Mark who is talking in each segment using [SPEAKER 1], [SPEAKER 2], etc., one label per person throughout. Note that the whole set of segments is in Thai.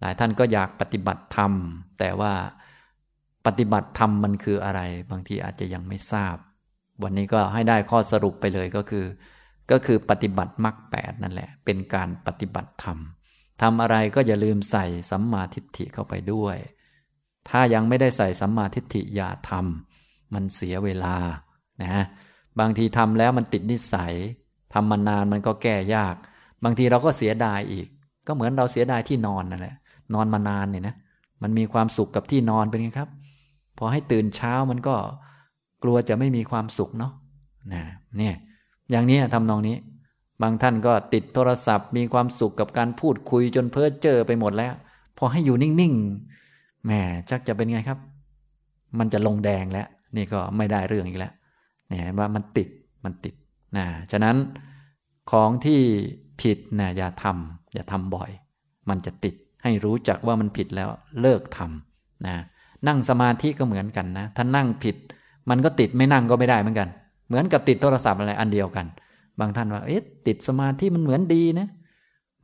[SPEAKER 1] หลายท่านก็อยากปฏิบัติธรรม แต่ว่าปฏิบัติธรรมมันคืออะไร บางทีอาจจะยังไม่ทราบ วันนี้ก็ให้ได้ข้อสรุปไปเลยก็คือ ก็คือปฏิบัติมรรคแปดนั่นแหละ เป็นการปฏิบัติธรรมทำอะไรก็อย่าลืมใส่สัมมาทิฏฐิเข้าไปด้วย ถ้ายังไม่ได้ใส่สัมมาทิฏฐิอย่าทำมันเสียเวลานะบางทีทำแล้วมันติดนิสัยทำมานานมันก็แก้ยาก บางทีเราก็เสียดายอีก ก็เหมือนเราเสียดายที่นอนนั่นแหละ นอนมานานเนี่ยนะมันมีความสุขกับที่นอนเป็นไงครับ พอให้ตื่นเช้ามันก็กลัวจะไม่มีความสุขเนาะนะเนี่ยอย่างนี้ทำนองนี้ บางท่านก็ติดโทรศัพท์ มีความสุขกับการพูดคุยจนเพ้อเจอไปหมดแล้ว พอให้อยู่นิ่งๆแหมจักจะเป็นไงครับ มันจะลงแดงแล้ว นี่ก็ไม่ได้เรื่องอีกแล้วเนี่ยว่ามันติดมันติดนะฉะนั้นของที่ผิดนะอย่าทำอย่าทำบ่อย มันจะติด ให้รู้จักว่ามันผิดแล้วเลิกทำนะนั่งสมาธิก็เหมือนกันนะ ถ้านั่งผิด มันก็ติดไม่นั่งก็ไม่ได้เหมือนกัน เหมือนกับติดโทรศัพท์อะไรอันเดียวกัน บางท่านว่าเอ๊ะติดสมาธิมันเหมือนดีนะ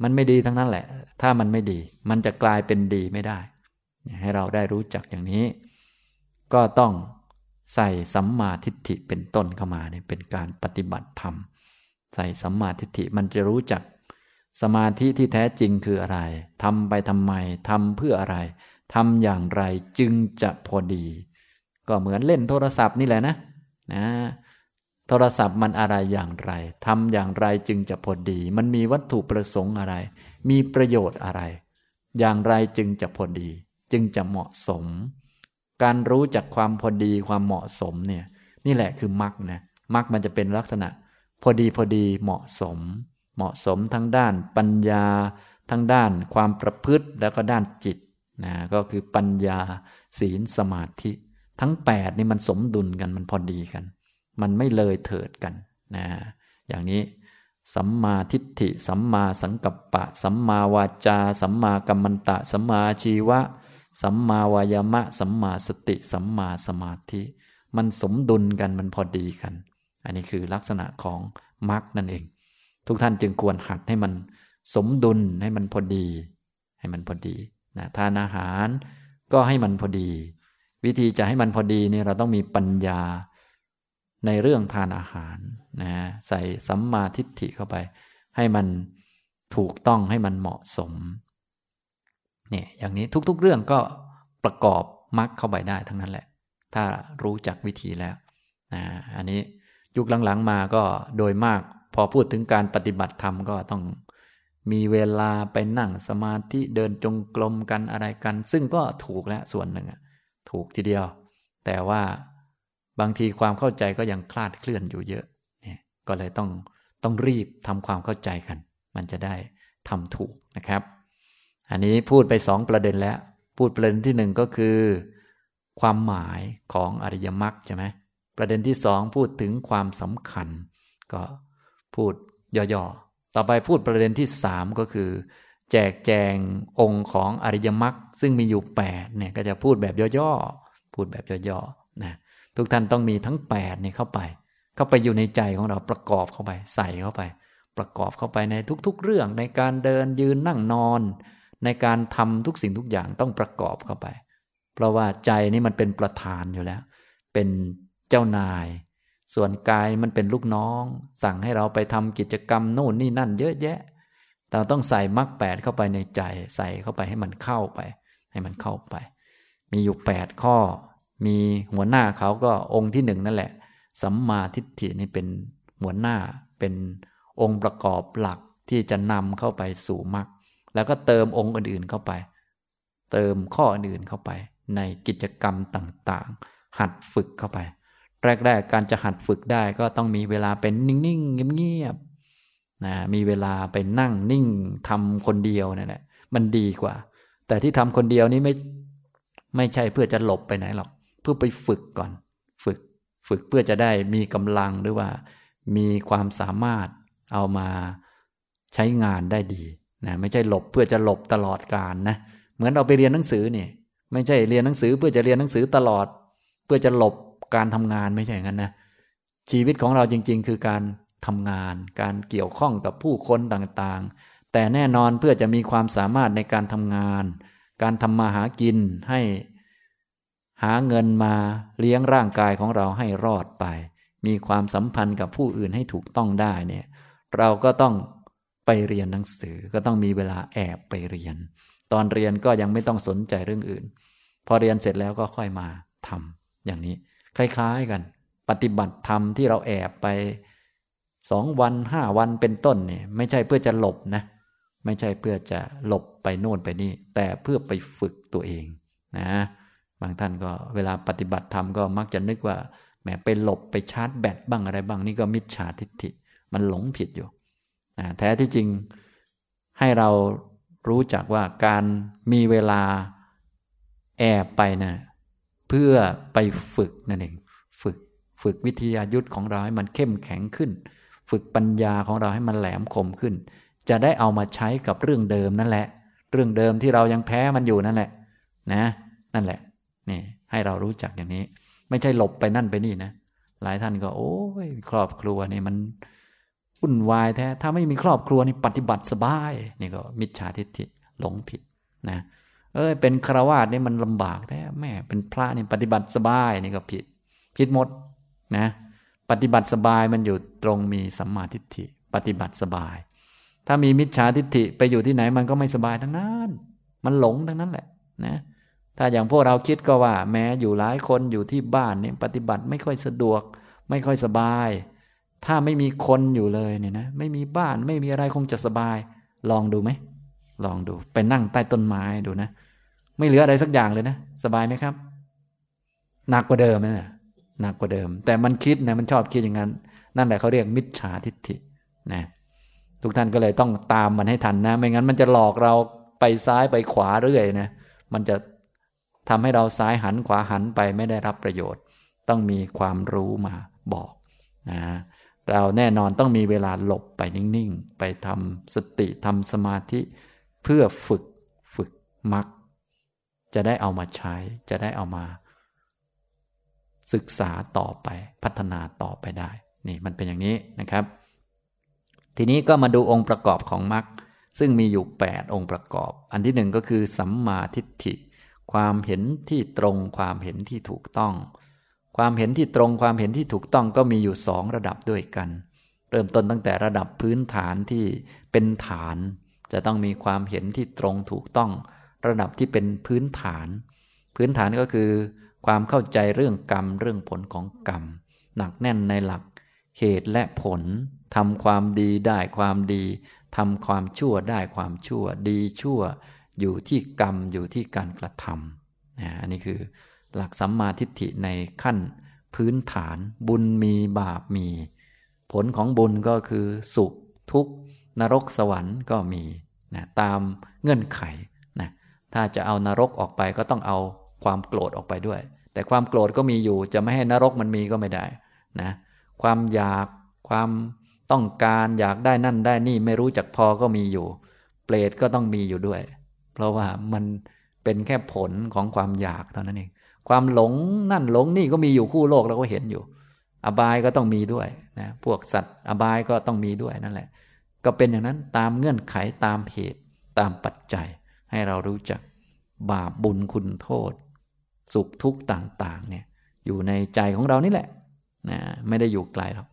[SPEAKER 1] มันไม่ดีทั้งนั้นแหละ ถ้ามันไม่ดี มันจะกลายเป็นดีไม่ได้ ให้เราได้รู้จักอย่างนี้ ก็ต้องใส่สัมมาทิฏฐิเป็นต้นเข้ามาเนี่ยเป็นการปฏิบัติธรรม ใส่สัมมาทิฏฐิมันจะรู้จัก สมาธิที่แท้จริงคืออะไรทำไปทำไมทำเพื่ออะไรทำอย่างไรจึงจะพอดี ก็เหมือนเล่นโทรศัพท์นี่แหละนะนะโทรศัพท์มันอะไรอย่างไรทำอย่างไรจึงจะพอดี มันมีวัตถุประสงค์อะไร มีประโยชน์อะไร อย่างไรจึงจะพอดี จึงจะเหมาะสม การรู้จักความพอดีความเหมาะสมเนี่ยนี่แหละคือมรรคนะมรรคมันจะเป็นลักษณะ พอดีพอดีเหมาะสม เหมาะสมทั้งด้านปัญญา ทั้งด้านความประพฤติแล้วก็ด้านจิตนะก็คือปัญญาศีลสมาธิ ทั้ง 8 นี่มันสมดุลกันมันพอดีกัน มันไม่เลยเถิดกันนะอย่างนี้สัมมาทิฏฐิ สัมมาสังกัปปะ สัมมาวาจา สัมมากัมมันตะ สัมมาชีวะ สัมมาวายามะ สัมมาสติ สัมมาสมาธิ มันสมดุลกันมันพอดีกัน อันนี้คือลักษณะของมรรคนั่นเอง ทุกท่านจึงควรหัดให้มันสมดุลให้มันพอดี ให้มันพอดีนะทานอาหารก็ให้มันพอดี วิธีจะให้มันพอดีนี่เราต้องมีปัญญาในเรื่องทานอาหารนะใส่สัมมาทิฏฐิเข้าไป ให้มันถูกต้องให้มันเหมาะสมเนี่ยอย่างนี้ทุก ๆ เรื่องก็ประกอบมรรคเข้าไปได้ทั้งนั้นแหละ ถ้ารู้จักวิธีแล้วนะอันนี้ยุคหลังๆมาก็โดยมาก พอพูดถึงการปฏิบัติธรรมก็ต้องมีเวลาไปนั่งสมาธิเดินจงกรมกันอะไรกัน ซึ่งก็ถูกแล้วส่วนหนึ่งถูกทีเดียว แต่ว่าบางทีความเข้าใจก็ยังคลาดเคลื่อนอยู่เยอะเนี่ยก็เลยต้องต้องรีบทำความเข้าใจกัน มันจะได้ทำถูกนะครับ อันนี้พูดไปสองประเด็นแล้ว พูดประเด็นที่หนึ่งก็คือ ความหมายของอริยมรรคใช่ไหมประเด็นที่สองพูดถึงความสำคัญ ก็ พูดย่อๆ ต่อไปพูดประเด็นที่สามก็คือ แจกแจงองค์ของอริยมรรคซึ่งมีอยู่แปดเนี่ยก็จะพูดแบบย่อๆ พูดแบบย่อๆนะทุกท่านต้องมีทั้งแปดเนี่ยเข้าไป เข้าไปอยู่ในใจของเราประกอบเข้าไป ใส่เข้าไป ประกอบเข้าไปในทุกๆ เรื่องในการเดินยืนนั่งนอน ในการทำทุกสิ่งทุกอย่างต้องประกอบเข้าไป เพราะว่าใจนี่มันเป็นประธานอยู่แล้ว เป็นเจ้านาย ส่วนกายมันเป็นลูกน้อง สั่งให้เราไปทำกิจกรรมโน่นนี่นั่น เยอะแยะ เราต้องใส่มรรคแปดเข้าไปในใจ ใส่เข้าไปให้มันเข้าไป ให้มันเข้าไป มีอยู่แปดข้อ มีหัวหน้าเขาก็องค์ที่หนึ่งนั่นแหละ สัมมาทิฏฐินี่เป็นหัวหน้า เป็นองค์ประกอบหลักที่จะนำเข้าไปสู่มรรค แล้วก็เติมองค์อื่นๆเข้าไป เติมข้ออื่นเข้าไป ในกิจกรรมต่างๆ หัดฝึกเข้าไป แรก ๆ การจะหัดฝึกได้ก็ต้องมีเวลาเป็นนิ่งๆเงียบๆนะมีเวลาไปนั่งนิ่งทำคนเดียวนั่นแหละมันดีกว่า แต่ที่ทำคนเดียวนี้ไม่ไม่ใช่เพื่อจะหลบไปไหนหรอก เพื่อไปฝึกก่อน ฝึกฝึกเพื่อจะได้มีกำลังหรือว่า มีความสามารถเอามาใช้งานได้ดีนะไม่ใช่หลบเพื่อจะหลบตลอดการนะเหมือนเราไปเรียนหนังสือเนี่ยไม่ใช่เรียนหนังสือเพื่อจะเรียนหนังสือตลอด เพื่อจะหลบ การทำงานไม่ใช่อย่างนั้นนะชีวิตของเราจริง ๆ คือการทำงาน การเกี่ยวข้องกับผู้คนต่างๆ แต่แน่นอนเพื่อจะมีความสามารถในการทำงาน การทำมาหากินให้หาเงินมาเลี้ยงร่างกายของเราให้รอดไป มีความสัมพันธ์กับผู้อื่นให้ถูกต้องได้เนี่ยเราก็ต้องไปเรียนหนังสือก็ต้องมีเวลาแอบไปเรียน ตอนเรียนก็ยังไม่ต้องสนใจเรื่องอื่น พอเรียนเสร็จแล้วก็ค่อยมาทำอย่างนี้ คล้าย ๆกัน ปฏิบัติธรรมที่เราแอบไปสองวันห้าวันเป็นต้นเนี่ยไม่ใช่เพื่อจะหลบนะ ไม่ใช่เพื่อจะหลบไปโน่นไปนี่ แต่เพื่อไปฝึกตัวเองนะบางท่านก็เวลาปฏิบัติธรรมก็มักจะนึกว่าแหมไปหลบไปชาร์จแบตบ้างอะไรบ้างนี่ก็มิจฉาทิฏฐิมันหลงผิดอยู่นะแท้ที่จริงให้เรารู้จักว่าการมีเวลาแอบไปนะ เพื่อไปฝึกนั่นเองฝึกฝึกวิทยายุทธของเราให้มันเข้มแข็งขึ้น ฝึกปัญญาของเราให้มันแหลมคมขึ้น จะได้เอามาใช้กับเรื่องเดิมนั่นแหละ เรื่องเดิมที่เรายังแพ้มันอยู่นั่นแหละ นะ นั่นแหละนี่ให้เรารู้จักอย่างนี้ ไม่ใช่หลบไปนั่นไปนี่นะ หลายท่านก็ โอ้ยครอบครัวนี่มันวุ่นวายแท้ถ้าไม่มีครอบครัวนี่ปฏิบัติสบายนี่ก็มิจฉาทิฏฐิหลงผิดนะเเอ้ยเป็นคราวาสนี่มันลำบากแท้แม่เป็นพระนี่ปฏิบัติสบายนี่ก็ผิด ผิดหมดนะปฏิบัติสบายมันอยู่ตรงมีสัมมาทิฏฐิ ปฏิบัติสบาย ถ้ามีมิจฉาทิฏฐิไปอยู่ที่ไหนมันก็ไม่สบายทั้งนั้น มันหลงทั้งนั้นแหละนะถ้าอย่างพวกเราคิดก็ว่า แม้อยู่หลายคนอยู่ที่บ้านเนี่ยปฏิบัติไม่ค่อยสะดวก ไม่ค่อยสบาย ถ้าไม่มีคนอยู่เลยเนี่ยนะไม่มีบ้านไม่มีอะไรคงจะสบาย ลองดูไหม ลองดูไปนั่งใต้ต้นไม้ดูนะ ไม่เหลืออะไรสักอย่างเลยนะ สบายไหมครับหนักกว่าเดิมนะหนักกว่าเดิม แต่มันคิดนะมันชอบคิดอย่างนั้น นั่นแหละเขาเรียกมิจฉาทิฏฐินะทุกท่านก็เลยต้องตามมันให้ทันนะ ไม่งั้นมันจะหลอกเราไปซ้ายไปขวาเรื่อยนะมันจะทำให้เราซ้ายหันขวาหันไปไม่ได้รับประโยชน์ ต้องมีความรู้มาบอกนะเราแน่นอนต้องมีเวลาหลบไปนิ่งๆ ไปทำสติทำสมาธิ เพื่อฝึกฝึกมักจะได้เอามาใช้ จะได้เอามา ศึกษาต่อไปพัฒนาต่อไปได้ นี่มันเป็นอย่างนี้นะครับ ทีนี้ก็มาดูองค์ประกอบของมรรคซึ่งมีอยู่ 8 องค์ประกอบ อันที่หนึ่งก็คือสัมมาทิฏฐิ ความเห็นที่ตรงความเห็นที่ถูกต้อง ความเห็นที่ตรงความเห็นที่ถูกต้องก็มีอยู่สองระดับด้วยกัน เริ่มต้นตั้งแต่ระดับพื้นฐานที่เป็นฐาน จะต้องมีความเห็นที่ตรงถูกต้อง ระดับที่เป็นพื้นฐาน พื้นฐานก็คือ ความเข้าใจเรื่องกรรมเรื่องผลของกรรม หนักแน่นในหลัก เหตุและผลทำความดีได้ความดีทำความชั่วได้ความชั่ว ดีชั่ว อยู่ที่กรรมอยู่ที่การกระทำนะอันนี้คือ หลักสัมมาทิฏฐิในขั้น พื้นฐานบุญมีบาปมี ผลของบุญก็คือสุขทุกข์นรกสวรรค์ก็มี นะตามเงื่อนไขนะถ้าจะเอานรกออกไปก็ต้องเอาความโกรธออกไปด้วย แต่ความโกรธก็มีอยู่จะไม่ให้นรกมันมีก็ไม่ได้นะความอยากความต้องการอยากได้นั่นได้นี่ไม่รู้จักพอก็มีอยู่ เปรตก็ต้องมีอยู่ด้วย เพราะว่ามันเป็นแค่ผลของความอยากเท่านั้นเองความหลงนั่นหลงนี่ก็มีอยู่คู่โลกเราก็เห็นอยู่ อบายก็ต้องมีด้วยนะพวกสัตว์อบายก็ต้องมีด้วยนั่นแหละ ก็เป็นอย่างนั้นตามเงื่อนไขตามเหตุตามปัจจัย ให้เรารู้จักบาปบุญคุณโทษ สุขทุกข์ต่าง ๆ เนี่ยอยู่ในใจของเรานี่แหละนะไม่ได้อยู่ไกลหรอก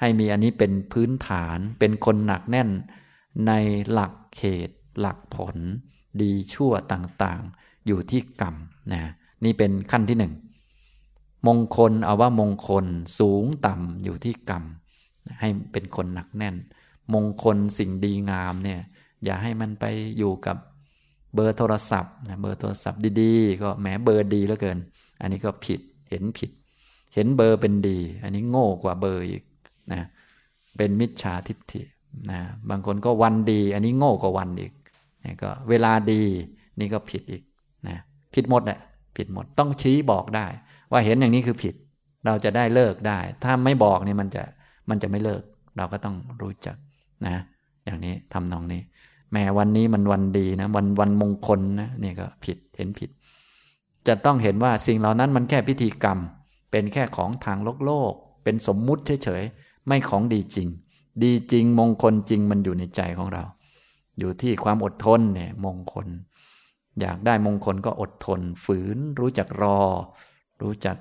[SPEAKER 1] ให้มีอันนี้เป็นพื้นฐานเป็นคนหนักแน่น ในหลักเหตุ หลักผล ดีชั่วต่างๆ อยู่ที่กรรมนะนี่เป็นขั้นที่หนึ่งมงคลเอาว่ามงคลสูงต่ำอยู่ที่กรรม ให้เป็นคนหนักแน่น มงคลสิ่งดีงามเนี่ยอย่าให้มันไปอยู่กับเบอร์โทรศัพท์นะเบอร์โทรศัพท์ดีๆ ก็แหมเบอร์ดีเหลือเกิน อันนี้ก็ผิดเห็นผิด เห็นเบอร์เป็นดี อันนี้โง่กว่าเบอร์อีกนะเป็นมิจฉาทิฏฐินะบางคนก็วันดี อันนี้โง่กว่าวันอีกนี่ก็เวลาดีนี่ก็ผิดอีกนะผิดหมดแหละผิดหมดต้องชี้บอกได้ ว่าเห็นอย่างนี้คือผิด เราจะได้เลิกได้ ถ้าไม่บอกนี่มันจะมันจะไม่เลิก เราก็ต้องรู้จัก นะอย่างนี้ทำนองนี้ แม้วันนี้มันวันดีนะวันวันมงคลนะนี่ก็ผิดเห็นผิด จะต้องเห็นว่าสิ่งเหล่านั้นมันแค่พิธีกรรม เป็นแค่ของทางโลกโลก เป็นสมมุติเฉยๆไม่ของดีจริง ดีจริงมงคลจริงมันอยู่ในใจของเรา อยู่ที่ความอดทนเนี่ยมงคล อยากได้มงคลก็อดทน ฝืน รู้จักรอ รู้จัก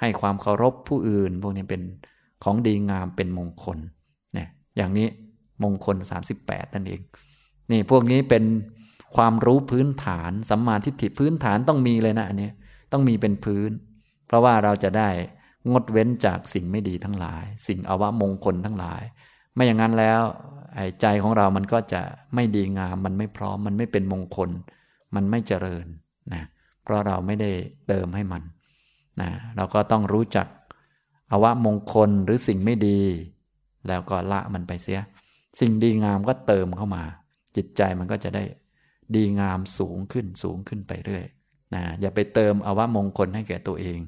[SPEAKER 1] ให้ความเคารพผู้อื่น พวกนี้เป็นของดีงามเป็นมงคลเนี่ยอย่างนี้ มงคล 38 นั่นเอง นี่พวกนี้เป็นความรู้พื้นฐานสัมมาทิฏฐิพื้นฐานต้องมีเลยนะอันนี้ต้องมีเป็นพื้น เพราะว่าเราจะได้งดเว้นจากสิ่งไม่ดีทั้งหลาย สิ่งอวมงคลทั้งหลาย ไม่อย่างนั้นแล้วใจของเรามันก็จะไม่ดีงาม มันไม่พร้อม มันไม่เป็นมงคล มันไม่เจริญนะเพราะเราไม่ได้เติมให้มันนะเราก็ต้องรู้จักอวมงคลหรือสิ่งไม่ดี แล้วก็ละมันไปเสีย สิ่งดีงามก็เติมเข้ามา จิตใจมันก็จะได้ดีงามสูงขึ้นสูงขึ้นไปเรื่อยนะอย่าไปเติมอวมงคลให้แก่ตัวเอง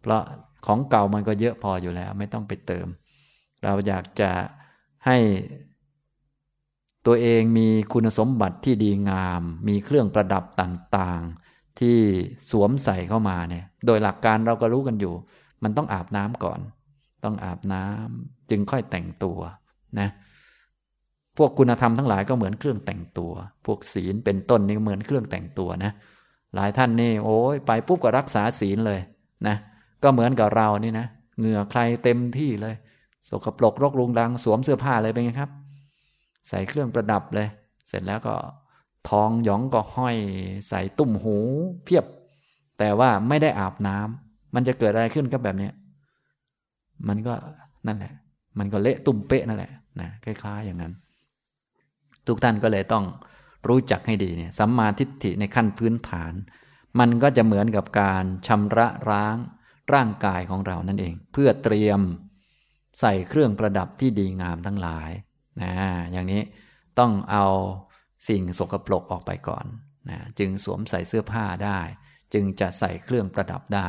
[SPEAKER 1] เพราะของเก่ามันก็เยอะพออยู่แล้ว ไม่ต้องไปเติม เราอยากจะให้ตัวเองมีคุณสมบัติที่ดีงาม มีเครื่องประดับต่างๆ ที่สวมใส่เข้ามาเนี่ย โดยหลักการเราก็รู้กันอยู่ มันต้องอาบน้ำก่อน ต้องอาบน้ำจึงค่อยแต่งตัวนะ พวกคุณธรรมทั้งหลายก็เหมือนเครื่องแต่งตัว พวกศีลเป็นต้นนี่เหมือนเครื่องแต่งตัวนะ หลายท่านนี่โอ้ยไปปุ๊บก็รักษาศีลเลยนะ ก็เหมือนกับเรานี่นะ เหงื่อใครเต็มที่เลย สกปรกรกรุงรังสวมเสื้อผ้าเลยเป็นไงครับ ใส่เครื่องประดับเลย เสร็จแล้วก็ทองหยองก็ห้อย ใส่ตุ่มหู เพียบ แต่ว่าไม่ได้อาบน้ำมันจะเกิดอะไรขึ้นกับแบบนี้มันก็นั่นแหละ มันก็เละตุ่มเป๊ะนั่นแหละนะคล้ายๆอย่างนั้น ทุกท่านก็เลยต้องรู้จักให้ดีเนี่ยสัมมาทิฏฐิในขั้นพื้นฐาน มันก็จะเหมือนกับการชำระร้างร่างกายของเรานั่นเอง เพื่อเตรียมใส่เครื่องประดับที่ดีงามทั้งหลายนะอย่างนี้ต้องเอาสิ่งสกปรกออกไปก่อนนะจึงสวมใส่เสื้อผ้าได้ จึงจะใส่เครื่องประดับได้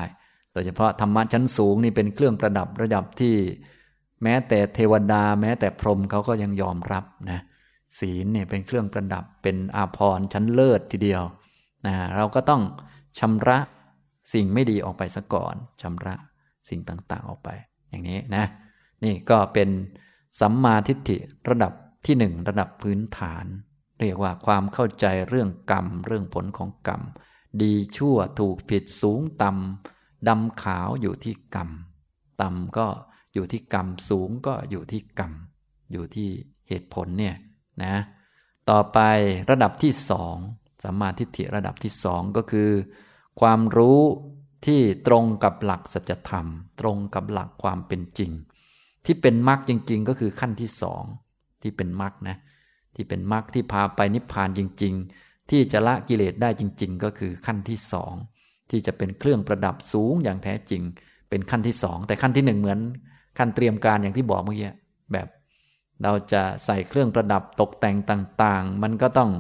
[SPEAKER 1] โดยเฉพาะธรรมะชั้นสูงนี่เป็นเครื่องประดับระดับที่ แม้แต่เทวดา แม้แต่พรหมเขาก็ยังยอมรับนะ ศีลเนี่ยเป็นเครื่องประดับเป็นอาภรณ์ชั้นเลิศทีเดียวนะเราก็ต้องชำระสิ่งไม่ดีออกไปซะก่อนชำระสิ่งต่างๆออกไป อย่างนี้นะนี่ก็เป็นสัมมาทิฏฐิระดับที่หนึ่งระดับพื้นฐาน เรียกว่าความเข้าใจเรื่องกรรม เรื่องผลของกรรม ดีชั่วถูกผิดสูงต่ำดำขาวอยู่ที่กรรมต่ำก็อยู่ที่กรรมสูงก็อยู่ที่กรรม อยู่ที่เหตุผลเนี่ย นะต่อไประดับที่สองสัมมาทิฏฐิระดับที่สองก็คือ ความรู้ที่ตรงกับหลักสัจธรรม ตรงกับหลักความเป็นจริง ที่เป็นมรรคจริง ๆ ก็คือขั้นที่สองที่เป็นมรรคนะที่เป็นมรรคที่พาไปนิพพานจริง ๆ ที่จะละกิเลสได้จริง ๆ ก็คือขั้นที่สองที่จะเป็นเครื่องประดับสูงอย่างแท้จริง เป็นขั้นที่สองแต่ขั้นที่หนึ่งเหมือน ขั้นเตรียมการอย่างที่บอกเมื่อกี้แบบ เราจะใส่เครื่องประดับตกแต่งต่างๆ มันก็ต้อง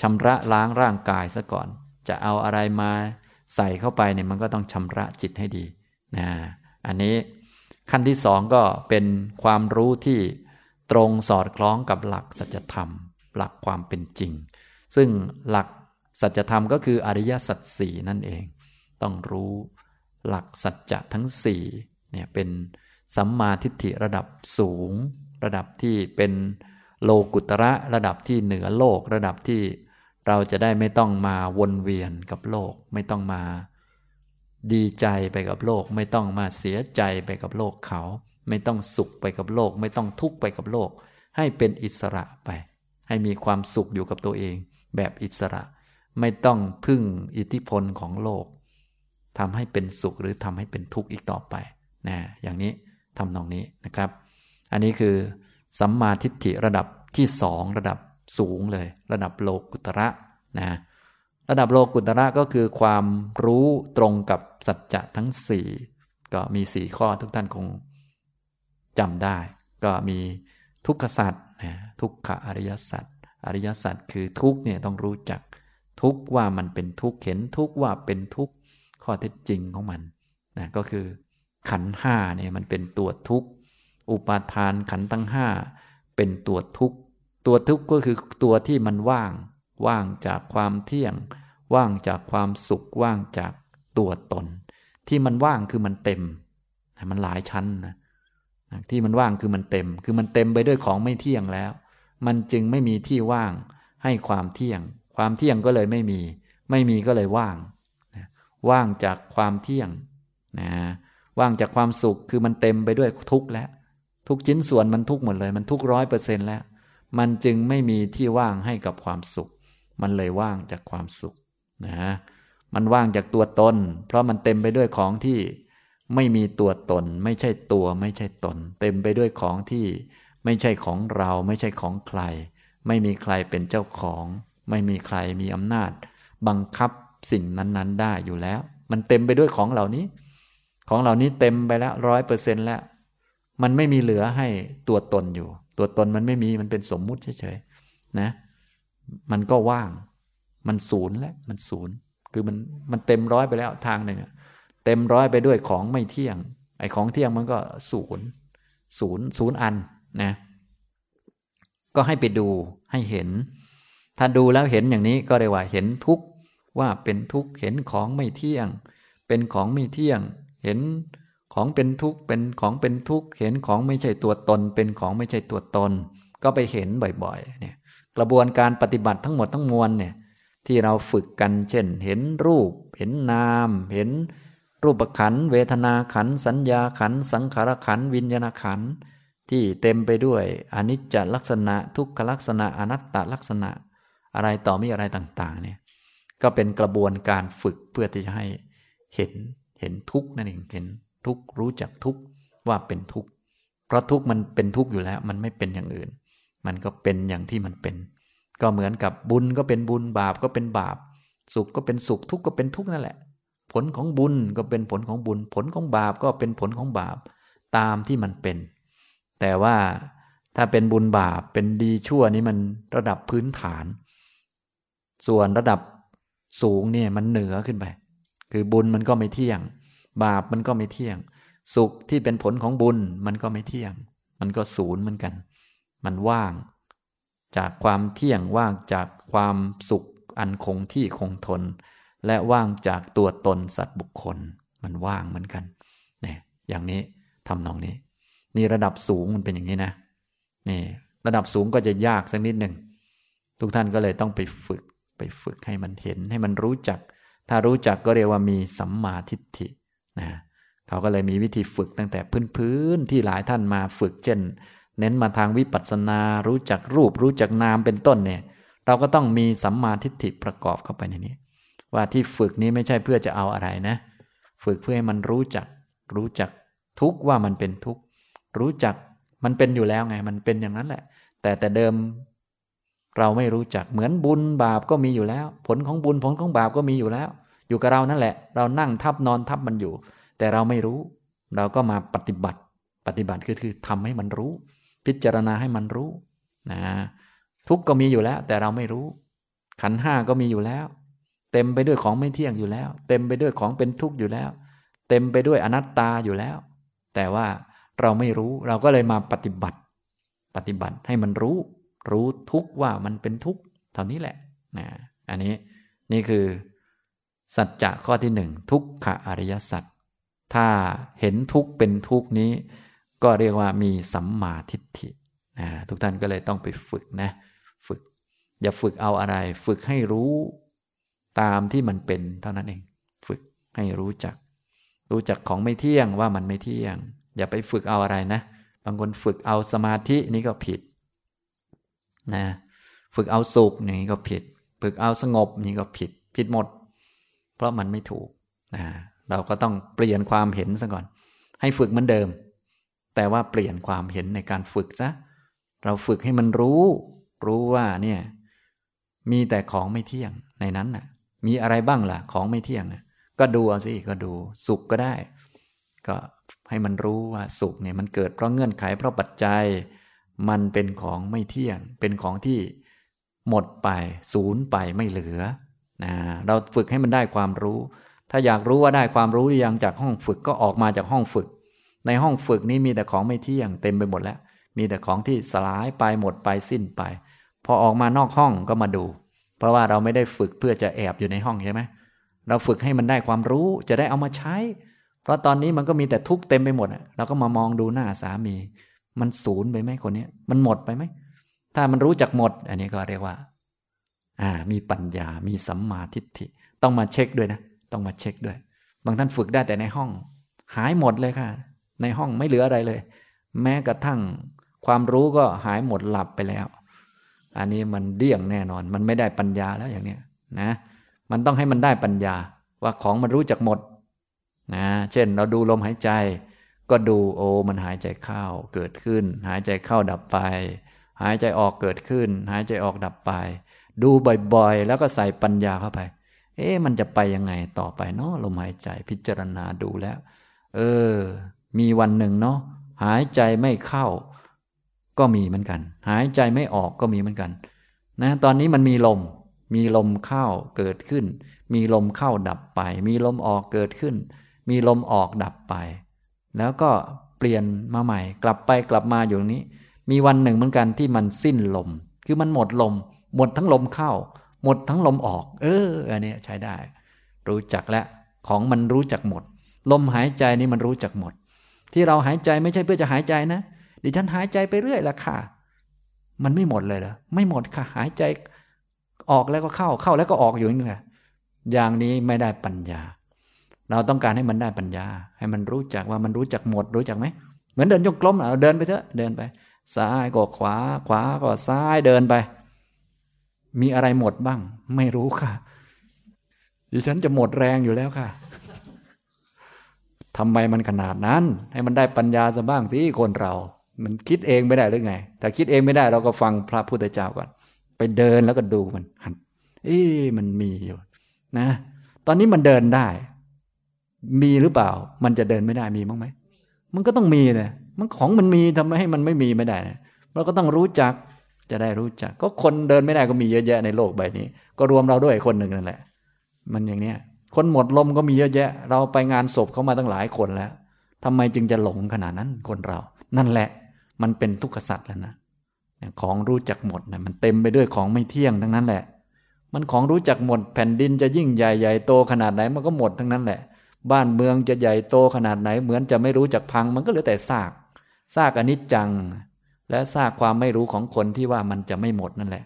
[SPEAKER 1] ชำระล้างร่างกายซะก่อน จะเอาอะไรมาใส่เข้าไปเนี่ยมันก็ต้องชำระจิตให้ดีนะอันนี้ขั้นที่สองก็เป็นความรู้ที่ตรงสอดคล้องกับหลักสัจธรรม หลักความเป็นจริง ซึ่งหลักสัจธรรมก็คืออริยสัจสี่นั่นเอง ต้องรู้หลักสัจจะทั้งสี่เนี่ยเป็นสัมมาทิฏฐิระดับสูง ระดับที่เป็นโลกุตระระดับที่เหนือโลก ระดับที่เราจะได้ไม่ต้องมาวนเวียนกับโลก ไม่ต้องมาดีใจไปกับโลก ไม่ต้องมาเสียใจไปกับโลกเขา ไม่ต้องสุขไปกับโลก ไม่ต้องทุกข์ไปกับโลก ให้เป็นอิสระไป ให้มีความสุขอยู่กับตัวเอง แบบอิสระ ไม่ต้องพึ่งอิทธิพลของโลกทำให้เป็นสุขหรือทำให้เป็นทุกข์อีกต่อไปนะอย่างนี้ทำนองนี้นะครับ อันนี้คือสัมมาทิฏฐิระดับที่สองระดับสูงเลย ระดับโลกุตระนะระดับโลกุตระก็คือความรู้ตรงกับสัจจะทั้งสี่ก็มีสี่ข้อทุกท่านคงจำได้ ก็มีทุกขสัจนะทุกขอริยสัจอริยสัจคือทุกเนี่ยต้องรู้จักทุกว่ามันเป็นทุกเห็นทุกว่าเป็นทุกข้อเท็จจริงของมันนะก็คือขันห้าเนี่ยมันเป็นตัวทุก อุปาทานขันตั้งห้าเป็นตัวทุกตัวทุกก็คือตัวที่มันว่าง ว่างจากความเที่ยง ว่างจากความสุขว่างจากตัวตน ที่มันว่างคือมันเต็ม มันหลายชั้นนะที่มันว่างคือมันเต็ม คือมันเต็มไปด้วยของไม่เที่ยงแล้ว มันจึงไม่มีที่ว่างให้ความเที่ยง ความเที่ยงก็เลยไม่มี ไม่มีก็เลยว่าง ว่างจากความเที่ยงนะว่างจากความสุขคือมันเต็มไปด้วยทุกข์แล้ว ทุกชิ้นส่วนมันทุกหมดเลย มันทุกร้อยเปอร์เซ็นต์แล้ว มันจึงไม่มีที่ว่างให้กับความสุข มันเลยว่างจากความสุขนะ มันว่างจากตัวตน เพราะมันเต็มไปด้วยของที่ไม่มีตัวตน ไม่ใช่ตัวไม่ใช่ตน เต็มไปด้วยของที่ไม่ใช่ของเราไม่ใช่ของใคร ไม่มีใครเป็นเจ้าของ ไม่มีใครมีอำนาจ บังคับสิ่งนั้น ๆ ได้อยู่แล้ว มันเต็มไปด้วยของเหล่านี้ ของเหล่านี้เต็มไปแล้วร้อยเปอร์เซ็นต์แล้ว มันไม่มีเหลือให้ตัวตนอยู่ ตัวตนมันไม่มีมันเป็นสมมุติเฉยๆนะ มันก็ว่าง มันศูนย์แล้วมันศูนย์ คือมันมันเต็มร้อยไปแล้วทางหนึ่งเต็มร้อยไปด้วยของไม่เที่ยง ไอ้ของเที่ยงมันก็ศูนย์ศูนย์ศูนย์อันนะก็ให้ไปดูให้เห็น ถ้าดูแล้วเห็นอย่างนี้ก็เรียกว่าเห็นทุกว่าเป็นทุกเห็นของไม่เที่ยง เป็นของไม่เที่ยง เห็น ของเป็นทุกข์เป็นของเป็นทุกข์เห็นของไม่ใช่ตัวตน เป็นของไม่ใช่ตัวตน ก็ไปเห็นบ่อยๆเนี่ยกระบวนการปฏิบัติทั้งหมดทั้งมวลเนี่ยที่เราฝึกกัน เช่น เห็นรูป เห็นนาม เห็นรูปขัน เวทนาขัน สัญญาขัน สังขารขัน วิญญาณขัน ที่เต็มไปด้วยอนิจจลักษณะ ทุกขลักษณะ อนัตตลักษณะ อะไรต่อมีอะไรต่าง ๆ เนี่ย ก็เป็นกระบวนการฝึกเพื่อที่จะให้เห็น เห็นทุกนั่นเอง เห็น ทุกรู้จักทุกว่าเป็นทุกเพราะทุกมันเป็นทุกอยู่แล้ว มันไม่เป็นอย่างอื่น มันก็เป็นอย่างที่มันเป็น ก็เหมือนกับบุญก็เป็นบุญบาปก็เป็นบาป สุขก็เป็นสุขทุกข์ก็เป็นทุกข์นั่นแหละ ผลของบุญก็เป็นผลของบุญ ผลของบาปก็เป็นผลของบาปตามที่มันเป็น แต่ว่าถ้าเป็นบุญบาปเป็นดีชั่วนี่มันระดับพื้นฐาน ส่วนระดับสูงเนี่ยมันเหนือขึ้นไป คือบุญมันก็ไม่เที่ยง บาปมันก็ไม่เที่ยง สุขที่เป็นผลของบุญมันก็ไม่เที่ยง มันก็ศูนย์เหมือนกัน มันว่าง จากความเที่ยงว่างจากความสุขอันคงที่คงทน และว่างจากตัวตนสัตว์บุคคล มันว่างเหมือนกันเนี่ยอย่างนี้ทำนองนี้ นี่ระดับสูงมันเป็นอย่างนี้นะนี่ระดับสูงก็จะยากสักนิดหนึ่งทุกท่านก็เลยต้องไปฝึกไปฝึกให้มันเห็นให้มันรู้จัก ถ้ารู้จักก็เรียกว่ามีสัมมาทิฏฐิ นะเขาก็เลยมีวิธีฝึกตั้งแต่พื้นๆที่หลายท่านมาฝึกเช่น เน้นมาทางวิปัสสนา รู้จักรูป รู้จักนามเป็นต้นเนี่ย เราก็ต้องมีสัมมาทิฏฐิประกอบเข้าไปในนี้ ว่าที่ฝึกนี้ไม่ใช่เพื่อจะเอาอะไรนะ ฝึกเพื่อให้มันรู้จัก รู้จักทุกว่ามันเป็นทุกรู้จักมันเป็นอยู่แล้วไง มันเป็นอย่างนั้นแหละ แต่แต่เดิมเราไม่รู้จักเหมือนบุญบาปก็มีอยู่แล้ว ผลของบุญผลของบาปก็มีอยู่แล้ว อยู่กับเรานั่นแหละ เรานั่งทับนอนทับมันอยู่ แต่เราไม่รู้ เราก็มาปฏิบัติ ปฏิบัติคือคือทำให้มันรู้ พิจารณาให้มันรู้นะทุกก็มีอยู่แล้ว แต่เราไม่รู้ ขันห้าก็มีอยู่แล้ว เต็มไปด้วยของไม่เที่ยงอยู่แล้ว เต็มไปด้วยของเป็นทุกข์อยู่แล้ว เต็มไปด้วยอนัตตาอยู่แล้ว แต่ว่าเราไม่รู้เราก็เลยมาปฏิบัติ ปฏิบัติให้มันรู้ รู้ทุกว่ามันเป็นทุกข์เท่านี้แหละนะอันนี้นี่คือ สัจจะข้อที่หนึ่งทุกขอริยสัจถ้าเห็นทุกเป็นทุกนี้ ก็เรียกว่ามีสัมมาทิฏฐินะทุกท่านก็เลยต้องไปฝึกนะฝึก อย่าฝึกเอาอะไร ฝึกให้รู้ตามที่มันเป็นเท่านั้นเอง ฝึกให้รู้จัก รู้จักของไม่เที่ยงว่ามันไม่เที่ยง อย่าไปฝึกเอาอะไรนะ บางคนฝึกเอาสมาธินี่ก็ผิดนะฝึกเอาสุขนี่ก็ผิด ฝึกเอาสงบนี่ก็ผิด ผิดหมด เพราะมันไม่ถูกนะเราก็ต้องเปลี่ยนความเห็นซะก่อน ให้ฝึกเหมือนเดิม แต่ว่าเปลี่ยนความเห็นในการฝึกซะเราฝึกให้มันรู้ รู้ว่าเนี่ยมีแต่ของไม่เที่ยงในนั้นน่ะ มีอะไรบ้างล่ะ ของไม่เที่ยงก็ดูเอาสิก็ดูสุขก็ได้ ก็ให้มันรู้ว่าสุขเนี่ยมันเกิดเพราะเงื่อนไขเพราะปัจจัย มันเป็นของไม่เที่ยง เป็นของที่หมดไป ศูนย์ไปไม่เหลือ นะเราฝึกให้มันได้ความรู้ ถ้าอยากรู้ว่าได้ความรู้ยังจากห้องฝึกก็ออกมาจากห้องฝึก ในห้องฝึกนี้มีแต่ของไม่เที่ยงเต็มไปหมดแล้ว มีแต่ของที่สลายไปหมดไปสิ้นไป พอออกมานอกห้องก็มาดู เพราะว่าเราไม่ได้ฝึกเพื่อจะแอบอยู่ในห้องใช่ไหมเราฝึกให้มันได้ความรู้จะได้เอามาใช้ เพราะตอนนี้มันก็มีแต่ทุกข์เต็มไปหมดเราก็มามองดูหน้าสามี มันศูนย์ไปไหมคนนี้มันหมดไปไหมถ้ามันรู้จักหมด อันนี้ก็เรียกว่า อ่ามีปัญญา มีสัมมาทิฏฐิ ต้องมาเช็คด้วยนะ ต้องมาเช็คด้วย บางท่านฝึกได้แต่ในห้อง หายหมดเลยค่ะ ในห้องไม่เหลืออะไรเลย แม้กระทั่งความรู้ก็หายหมดหลับไปแล้ว อันนี้มันเดี่ยงแน่นอน มันไม่ได้ปัญญาแล้วอย่างเนี้ยนะ มันต้องให้มันได้ปัญญา ว่าของมันรู้จักหมดนะ เช่นเราดูลมหายใจ ก็ดูโอ้มันหายใจเข้าเกิดขึ้น หายใจเข้าดับไป หายใจออกเกิดขึ้น หายใจออกดับไป ดูบ่อยๆ แล้วก็ใส่ปัญญาเข้าไป เอ๊ะมันจะไปยังไงต่อไปเนาะลมหายใจพิจารณาดูแล้ว เออ มีวันหนึ่งเนาะหายใจไม่เข้า ก็มีเหมือนกัน หายใจไม่ออกก็มีเหมือนกัน นะ ตอนนี้มันมีลม มีลมเข้าเกิดขึ้น มีลมเข้าดับไป มีลมออกเกิดขึ้น มีลมออกดับไป แล้วก็เปลี่ยนมาใหม่ กลับไปกลับมาอยู่นี้ มีวันหนึ่งเหมือนกันที่มันสิ้นลม คือมันหมดลม หมดทั้งลมเข้า หมดทั้งลมออก เอออันนี้ใช้ได้ รู้จักแล้วของมันรู้จักหมด ลมหายใจนี่มันรู้จักหมด ที่เราหายใจไม่ใช่เพื่อจะหายใจนะดิฉันหายใจไปเรื่อยละค่ะ มันไม่หมดเลยเหรอไม่หมดค่ะ หายใจออกแล้วก็เข้าเข้าแล้วก็ออกอยู่นี่แหละอย่างนี้ไม่ได้ปัญญา เราต้องการให้มันได้ปัญญา ให้มันรู้จักว่ามันรู้จักหมดรู้จักไหมเหมือนเดินจงกรมเราเดินไปเถอะเดินไป ซ้ายก็ขวา ขวาก็ซ้ายเดินไป มีอะไรหมดบ้าง ไม่รู้ค่ะดิฉันจะหมดแรงอยู่แล้วค่ะทำไมมันขนาดนั้น ให้มันได้ปัญญาซะบ้างสิคนเรา มันคิดเองไม่ได้หรือไงถ้าคิดเองไม่ได้เราก็ฟังพระพุทธเจ้าก่อน ไปเดินแล้วก็ดูมันหันเอ๊มันมีอยู่นะ ตอนนี้มันเดินได้ มีหรือเปล่า มันจะเดินไม่ได้มีมั้งไหมมันก็ต้องมีนะมันของมันมีทำไมให้มันไม่มีไม่ได้นะเราก็ต้องรู้จัก จะได้รู้จัก ก็คนเดินไม่ได้ก็มีเยอะแยะในโลกใบนี้ ก็รวมเราด้วยคนหนึ่งนั่นแหละ มันอย่างเนี้ยคนหมดลมก็มีเยอะแยะ เราไปงานศพเขามาตั้งหลายคนแล้วทำไมจึงจะหลงขนาดนั้นคนเรา นั่นแหละ มันเป็นทุกขสัตว์แล้วนะของรู้จักหมดนะมันเต็มไปด้วยของไม่เที่ยงทั้งนั้นแหละ มันของรู้จักหมดแผ่นดินจะยิ่งใหญ่ใหญ่โตขนาดไหนมันก็หมดทั้งนั้นแหละ บ้านเมืองจะใหญ่โตขนาดไหน เหมือนจะไม่รู้จักพัง มันก็เหลือแต่ซากซากอนิจจัง และซากความไม่รู้ของคนที่ว่ามันจะไม่หมดนั่นแหละ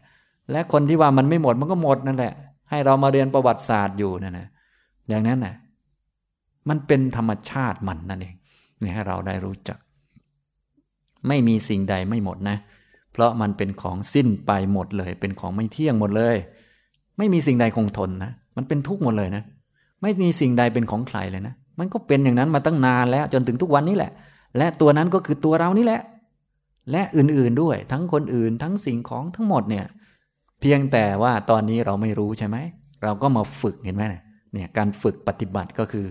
[SPEAKER 1] และคนที่ว่ามันไม่หมดมันก็หมดนั่นแหละ ให้เรามาเรียนประวัติศาสตร์อยู่นั่นนะอย่างนั้นนะมันเป็นธรรมชาติมันนั่นเองนี่ให้เราได้รู้จัก ไม่มีสิ่งใดไม่หมดนะ เพราะมันเป็นของสิ้นไปหมดเลย เป็นของไม่เที่ยงหมดเลย ไม่มีสิ่งใดคงทนนะมันเป็นทุกข์หมดเลยนะ ไม่มีสิ่งใดเป็นของใครเลยนะมันก็เป็นอย่างนั้นมาตั้งนานแล้ว จนถึงทุกวันนี้แหละ และตัวนั้นก็คือตัวเรานี่แหละ และอื่นๆด้วย ทั้งคนอื่นทั้งสิ่งของทั้งหมดเนี่ย เพียงแต่ว่าตอนนี้เราไม่รู้ใช่ไหม เราก็มาฝึกเห็นไหมเนี่ยการฝึกปฏิบัติก็คือ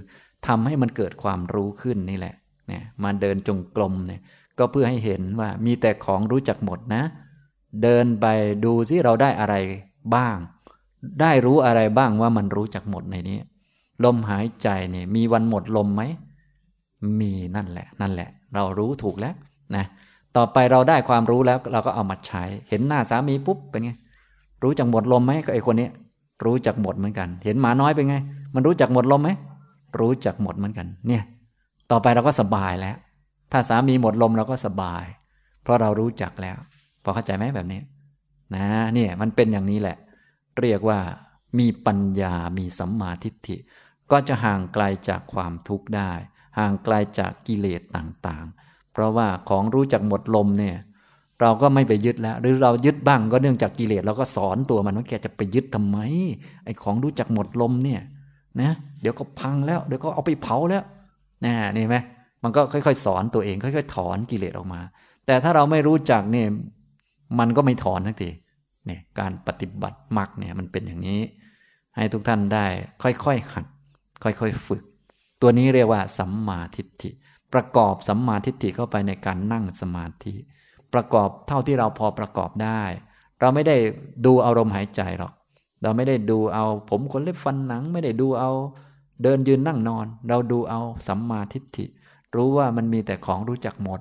[SPEAKER 1] ทำให้มันเกิดความรู้ขึ้นนี่แหละเนี่ยมาเดินจงกรมเนี่ยก็เพื่อให้เห็นว่ามีแต่ของรู้จักหมดนะ เดินไปดูซิเราได้อะไรบ้าง ได้รู้อะไรบ้างว่ามันรู้จักหมดในนี้ ลมหายใจเนี่ยมีวันหมดลมไหมมีนั่นแหละ นั่นแหละ เรารู้ถูกแล้วนะ ต่อไปเราได้ความรู้แล้วเราก็เอามาใช้ เห็นหน้าสามีปุ๊บเป็นไง รู้จักหมดลมไหมก็ไอคนนี้ รู้จักหมดเหมือนกัน เห็นหมาน้อยเป็นไง มันรู้จักหมดลมไหมรู้จักหมดเหมือนกัน เนี่ย ต่อไปเราก็สบายแล้ว ถ้าสามีหมดลมเราก็สบาย เพราะเรารู้จักแล้ว พอเข้าใจไหมแบบนี้ นะ เนี่ยมันเป็นอย่างนี้แหละ เรียกว่ามีปัญญา มีสัมมาทิฏฐิ ก็จะห่างไกลจากความทุกข์ได้ ห่างไกลจากกิเลสต่างๆ ราะว่าของรู้จักหมดลมเนี่ย เราก็ไม่ไปยึดแล้ว หรือเรายึดบ้างก็เนื่องจากกิเลสเราก็สอนตัวมันว่าแกจะไปยึดทำไม ไอ้ของรู้จักหมดลมเนี่ยนะเดี๋ยวก็พังแล้วเดี๋ยวก็เอาไปเผาแล้วนะนี่ไหมมันก็ค่อยๆ สอนตัวเอง ค่อย ๆ ถอนกิเลสออกมา แต่ถ้าเราไม่รู้จักเนี่ยมันก็ไม่ถอนทันทีเนี่ยการปฏิบัติมรรคเนี่ยมันเป็นอย่างนี้ ให้ทุกท่านได้ค่อยๆหัดค่อยๆ ฝึก ตัวนี้เรียกว่าสัมมาทิฏฐิ ประกอบสัมมาทิฏฐิเข้าไปในการนั่งสมาธิ ประกอบเท่าที่เราพอประกอบได้ เราไม่ได้ดูอารมณ์หายใจหรอก เราไม่ได้ดูเอาผมขนเล็บฟันหนัง ไม่ได้ดูเอาเดินยืนนั่งนอน เราดูเอาสัมมาทิฏฐิ รู้ว่ามันมีแต่ของรู้จักหมด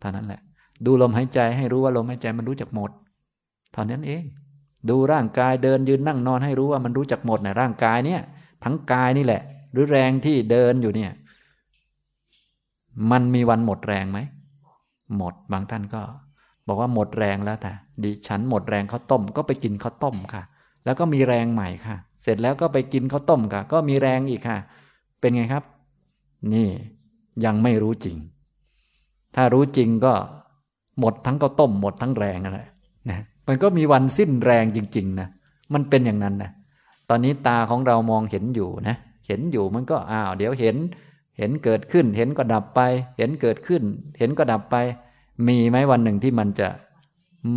[SPEAKER 1] เท่านั้นแหละ ดูลมหายใจให้รู้ว่าลมหายใจมันรู้จักหมดเท่านั้นเองดูร่างกายเดินยืนนั่งนอนให้รู้ว่ามันรู้จักหมดในร่างกายเนี่ย ทั้งกายนี่แหละ หรือแรงที่เดินอยู่เนี่ย มันมีวันหมดแรงไหม หมดบางท่านก็ บอกว่าหมดแรงแล้วแต่ดิฉันหมดแรงข้าวต้มก็ไปกินข้าวต้มค่ะ แล้วก็มีแรงใหม่ค่ะ เสร็จแล้วก็ไปกินข้าวต้มค่ะ ก็มีแรงอีกค่ะ เป็นไงครับ นี่ยังไม่รู้จริง ถ้ารู้จริงก็หมดทั้งข้าวต้ม หมดทั้งแรงอะไรนะมันก็มีวันสิ้นแรงจริง ๆนะมันเป็นอย่างนั้นนะตอนนี้ตาของเรามองเห็นอยู่นะ เห็นอยู่มันก็อ้าว เดี๋ยวเห็น เห็นเกิดขึ้น เห็นก็ดับไป เห็นเกิดขึ้น เห็นก็ดับไป มีไหมวันหนึ่งที่มันจะ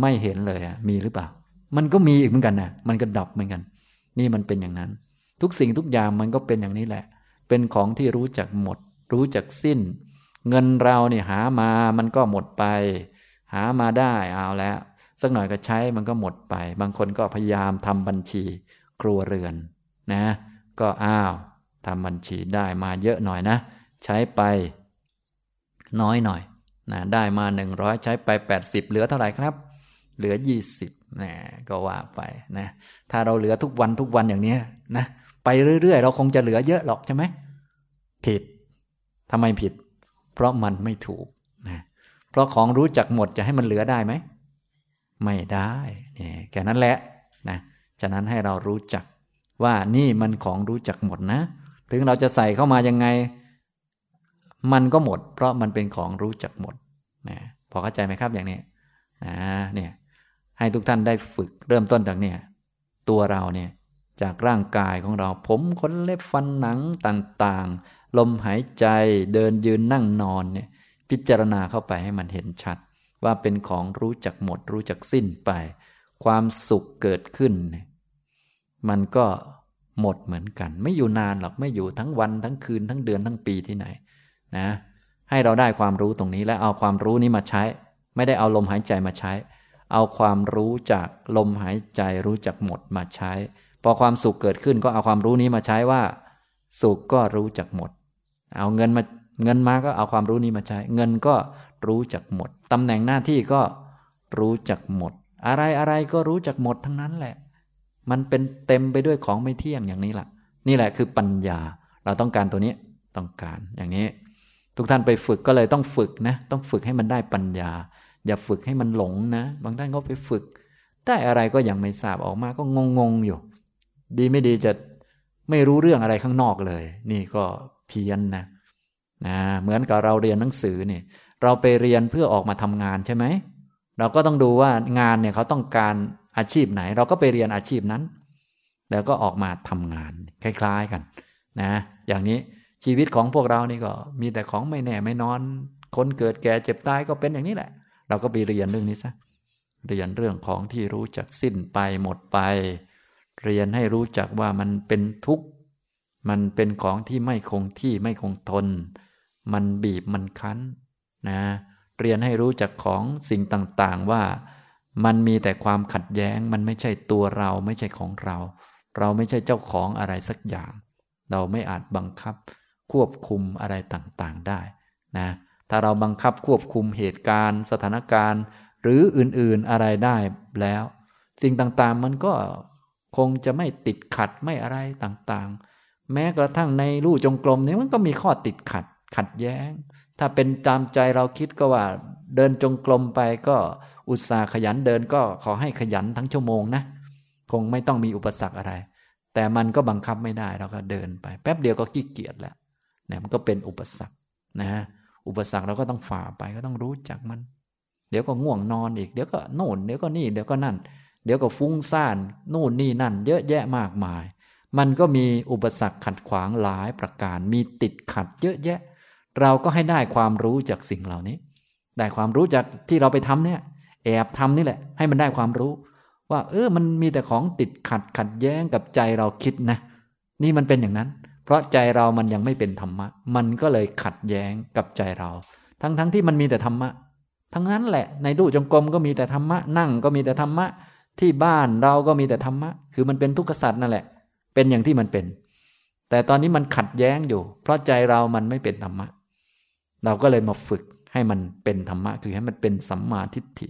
[SPEAKER 1] ไม่เห็นเลยอะมีหรือเปล่า มันก็มีอีกเหมือนกันนะมันก็ดับเหมือนกัน นี่มันเป็นอย่างนั้น ทุกสิ่งทุกอย่างมันก็เป็นอย่างนี้แหละ เป็นของที่รู้จักหมด รู้จักสิ้น เงินเราเนี่ยหามามันก็หมดไป หามาได้เอาแล้วสักหน่อยก็ใช้มันก็หมดไป บางคนก็พยายามทำบัญชี ครัวเรือนนะ ก็อ้าว ทำบัญชีได้มาเยอะหน่อยนะ ใช้ไปน้อยหน่อยนะได้มา 100 ใช้ไป 80 เหลือเท่าไหร่ครับ เหลือ 20นะก็ว่าไปนะถ้าเราเหลือทุกวันทุกวันอย่างนี้นะไปเรื่อย ๆ เราคงจะเหลือเยอะหรอกใช่ไหมผิดทำไมผิด เพราะมันไม่ถูกนะเพราะของรู้จักหมดจะให้มันเหลือได้ไหมไม่ได้เนี่ยแค่นั้นแหละนะฉะนั้นให้เรารู้จักว่านี่มันของรู้จักหมดนะ ถึงเราจะใส่เข้ามายังไง มันก็หมด เพราะมันเป็นของรู้จักหมดนะพอเข้าใจไหมครับอย่างนี้นะเนี่ยให้ทุกท่านได้ฝึกเริ่มต้นจากเนี่ยตัวเราเนี่ยจากร่างกายของเราผมขนเล็บฟันหนังต่างๆ ลมหายใจเดินยืนนั่งนอนเนี่ยพิจารณาเข้าไปให้มันเห็นชัด ว่าเป็นของรู้จักหมด รู้จักสิ้นไป ความสุขเกิดขึ้น มันก็ หมดเหมือนกัน ไม่อยู่นานหรอกไม่อยู่ทั้งวันทั้งคืนทั้งเดือนทั้งปีที่ไหนนะให้เราได้ความรู้ตรงนี้และเอาความรู้นี้มาใช้ ไม่ได้เอาลมหายใจมาใช้ เอาความรู้จากลมหายใจรู้จักหมดมาใช้ พอความสุขเกิดขึ้นก็เอาความรู้นี้มาใช้ว่า สุขก็รู้จักหมด เอาเงินมาเงินมาก็เอาความรู้นี้มาใช้ เงินก็รู้จักหมดตำแหน่งหน้าที่ก็รู้จักหมด อะไรอะไรก็รู้จักหมดทั้งนั้นแหละ มันเป็นเต็มไปด้วยของไม่เที่ยงอย่างนี้แหละนี่แหละคือปัญญา เราต้องการตัวนี้ต้องการอย่างนี้ ทุกท่านไปฝึกก็เลยต้องฝึกนะ ต้องฝึกให้มันได้ปัญญา อย่าฝึกให้มันหลงนะ บางท่านก็ไปฝึก ได้อะไรก็ยังไม่ทราบออกมาก็งงๆอยู่ ดีไม่ดีจะไม่รู้เรื่องอะไรข้างนอกเลย นี่ก็เพี้ยนนะนะเหมือนกับเราเรียนหนังสือเนี่ย เราไปเรียนเพื่อออกมาทำงานใช่ไหมเราก็ต้องดูว่างานเนี่ยเขาต้องการ อาชีพไหน เราก็ไปเรียนอาชีพนั้น แล้วก็ออกมาทำงานคล้าย ๆกันนะอย่างนี้ชีวิตของพวกเรานี่ก็มีแต่ของไม่แน่ไม่นอน คนเกิดแก่เจ็บตายก็เป็นอย่างนี้แหละ เราก็ไปเรียนเรื่องนี้ซะเรียนเรื่องของที่รู้จักสิ้นไปหมดไป เรียนให้รู้จักว่ามันเป็นทุกข์มันเป็นของที่ไม่คงที่ไม่คงทน มันบีบมันคั้นนะเรียนให้รู้จักของสิ่งต่างๆว่า มันมีแต่ความขัดแย้ง มันไม่ใช่ตัวเราไม่ใช่ของเรา เราไม่ใช่เจ้าของอะไรสักอย่าง เราไม่อาจบังคับควบคุมอะไรต่างๆได้นะถ้าเราบังคับควบคุมเหตุการณ์ สถานการณ์ หรืออื่นๆอะไรได้แล้ว สิ่งต่างๆมันก็คงจะไม่ติดขัดไม่อะไรต่างๆ แม้กระทั่งในรูจงกรมนี้มันก็มีข้อติดขัดขัดแย้ง ถ้าเป็นตามใจเราคิดก็ว่าเดินจงกรมไปก็ อุตส่าห์ขยันเดินก็ขอให้ขยันทั้งชั่วโมงนะ คงไม่ต้องมีอุปสรรคอะไร แต่มันก็บังคับไม่ได้เราก็เดินไป แป๊บเดียวก็ขี้เกียจแล้วเนี่ยมันก็เป็นอุปสรรคนะอุปสรรคเราก็ต้องฝ่าไปก็ต้องรู้จักมัน เดี๋ยวก็ง่วงนอนอีก เดี๋ยวก็โน่น เดี๋ยวก็นี่ เดี๋ยวก็นั่น เดี๋ยวก็ฟุ้งซ่านนู่นนี่นั่น เยอะแยะมากมาย มันก็มีอุปสรรคขัดขวางหลายประการ มีติดขัดเยอะแยะ เราก็ให้ได้ความรู้จากสิ่งเหล่านี้ ได้ความรู้จากที่เราไปทำเนี่ย แอบทำนี่แหละ ให้มันได้ความรู้ ว่า เออมันมีแต่ของติดขัดขัดแย้งกับใจเราคิดนะ นี่มันเป็นอย่างนั้น เพราะใจเรามันยังไม่เป็นธรรมะ มันก็เลยขัดแย้งกับใจเรา ทั้งๆทที่มันมีแต่ธรรมะ ทั้งนั้นแหละ ในดูจงกรมก็มีแต่ธรรมะ นั่งก็มีแต่ธรรมะ ที่บ้านเราก็มีแต่ธรรมะ คือมันเป็นทุกขสัตว์นั่นแหละ เป็นอย่างที่มันเป็น แต่ตอนนี้มันขัดแย้งอยู่ เพราะใจเรามันไม่เป็นธรรมะ เราก็เลยมาฝึกให้มันเป็นธรรมะ คือให้มันเป็นสัมมาทิฏฐิ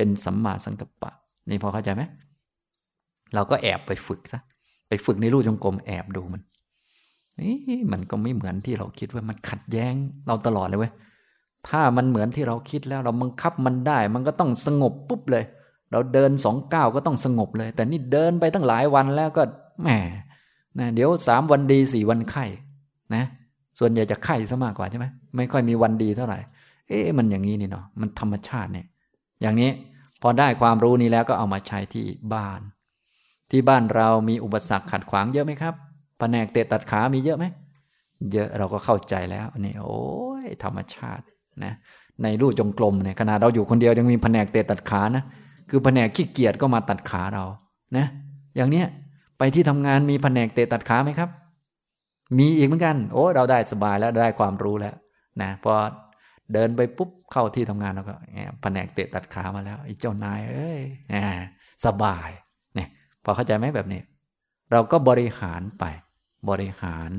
[SPEAKER 1] เป็นสัมมาสังกัปปะ นี่พอเข้าใจไหมเราก็แอบไปฝึกซะไปฝึกในรูปจงกรมแอบดูมันนี่มันก็ไม่เหมือนที่เราคิดว่ามันขัดแย้งเราตลอดเลยเว้ยถ้ามันเหมือนที่เราคิดแล้วเราบังคับมันได้ มันก็ต้องสงบปุ๊บเลย เราเดินสองก้าวก็ต้องสงบเลย แต่นี่เดินไปตั้งหลายวันแล้วก็แหมนะเดี๋ยวสามวันดีสี่วันไข้นะ ส่วนใหญ่จะไข้ซะมากกว่าใช่ไหมไม่ค่อยมีวันดีเท่าไหร่ เอ๊ะมันอย่างนี้นี่เนาะมันธรรมชาติเนี่ย อย่างนี้ พอได้ความรู้นี้แล้วก็เอามาใช้ที่บ้าน ที่บ้านเรามีอุปสรรคขัดขวางเยอะไหมครับแผนกเตะตัดขามีเยอะไหมเยอะเราก็เข้าใจแล้วนี่โอ้ยธรรมชาตินะในรูจงกรมเนี่ยขนาดเราอยู่คนเดียวยังมีแผนกเตะตัดขานะคือแผนกขี้เกียจก็มาตัดขาเรานะอย่างเนี้ยไปที่ทำงานมีแผนกเตะตัดขาไหมครับ มีอีกเหมือนกัน โอ้เราได้สบายแล้วได้ความรู้แล้วนะพอ เดินไปปุ๊บเข้าที่ทำงานเราก็แผนกเตะตัดขามาแล้วไอ้เจ้านายเอ้ยสบายเนี่ยพอเข้าใจไหมแบบนี้ เราก็บริหารไป บริหาร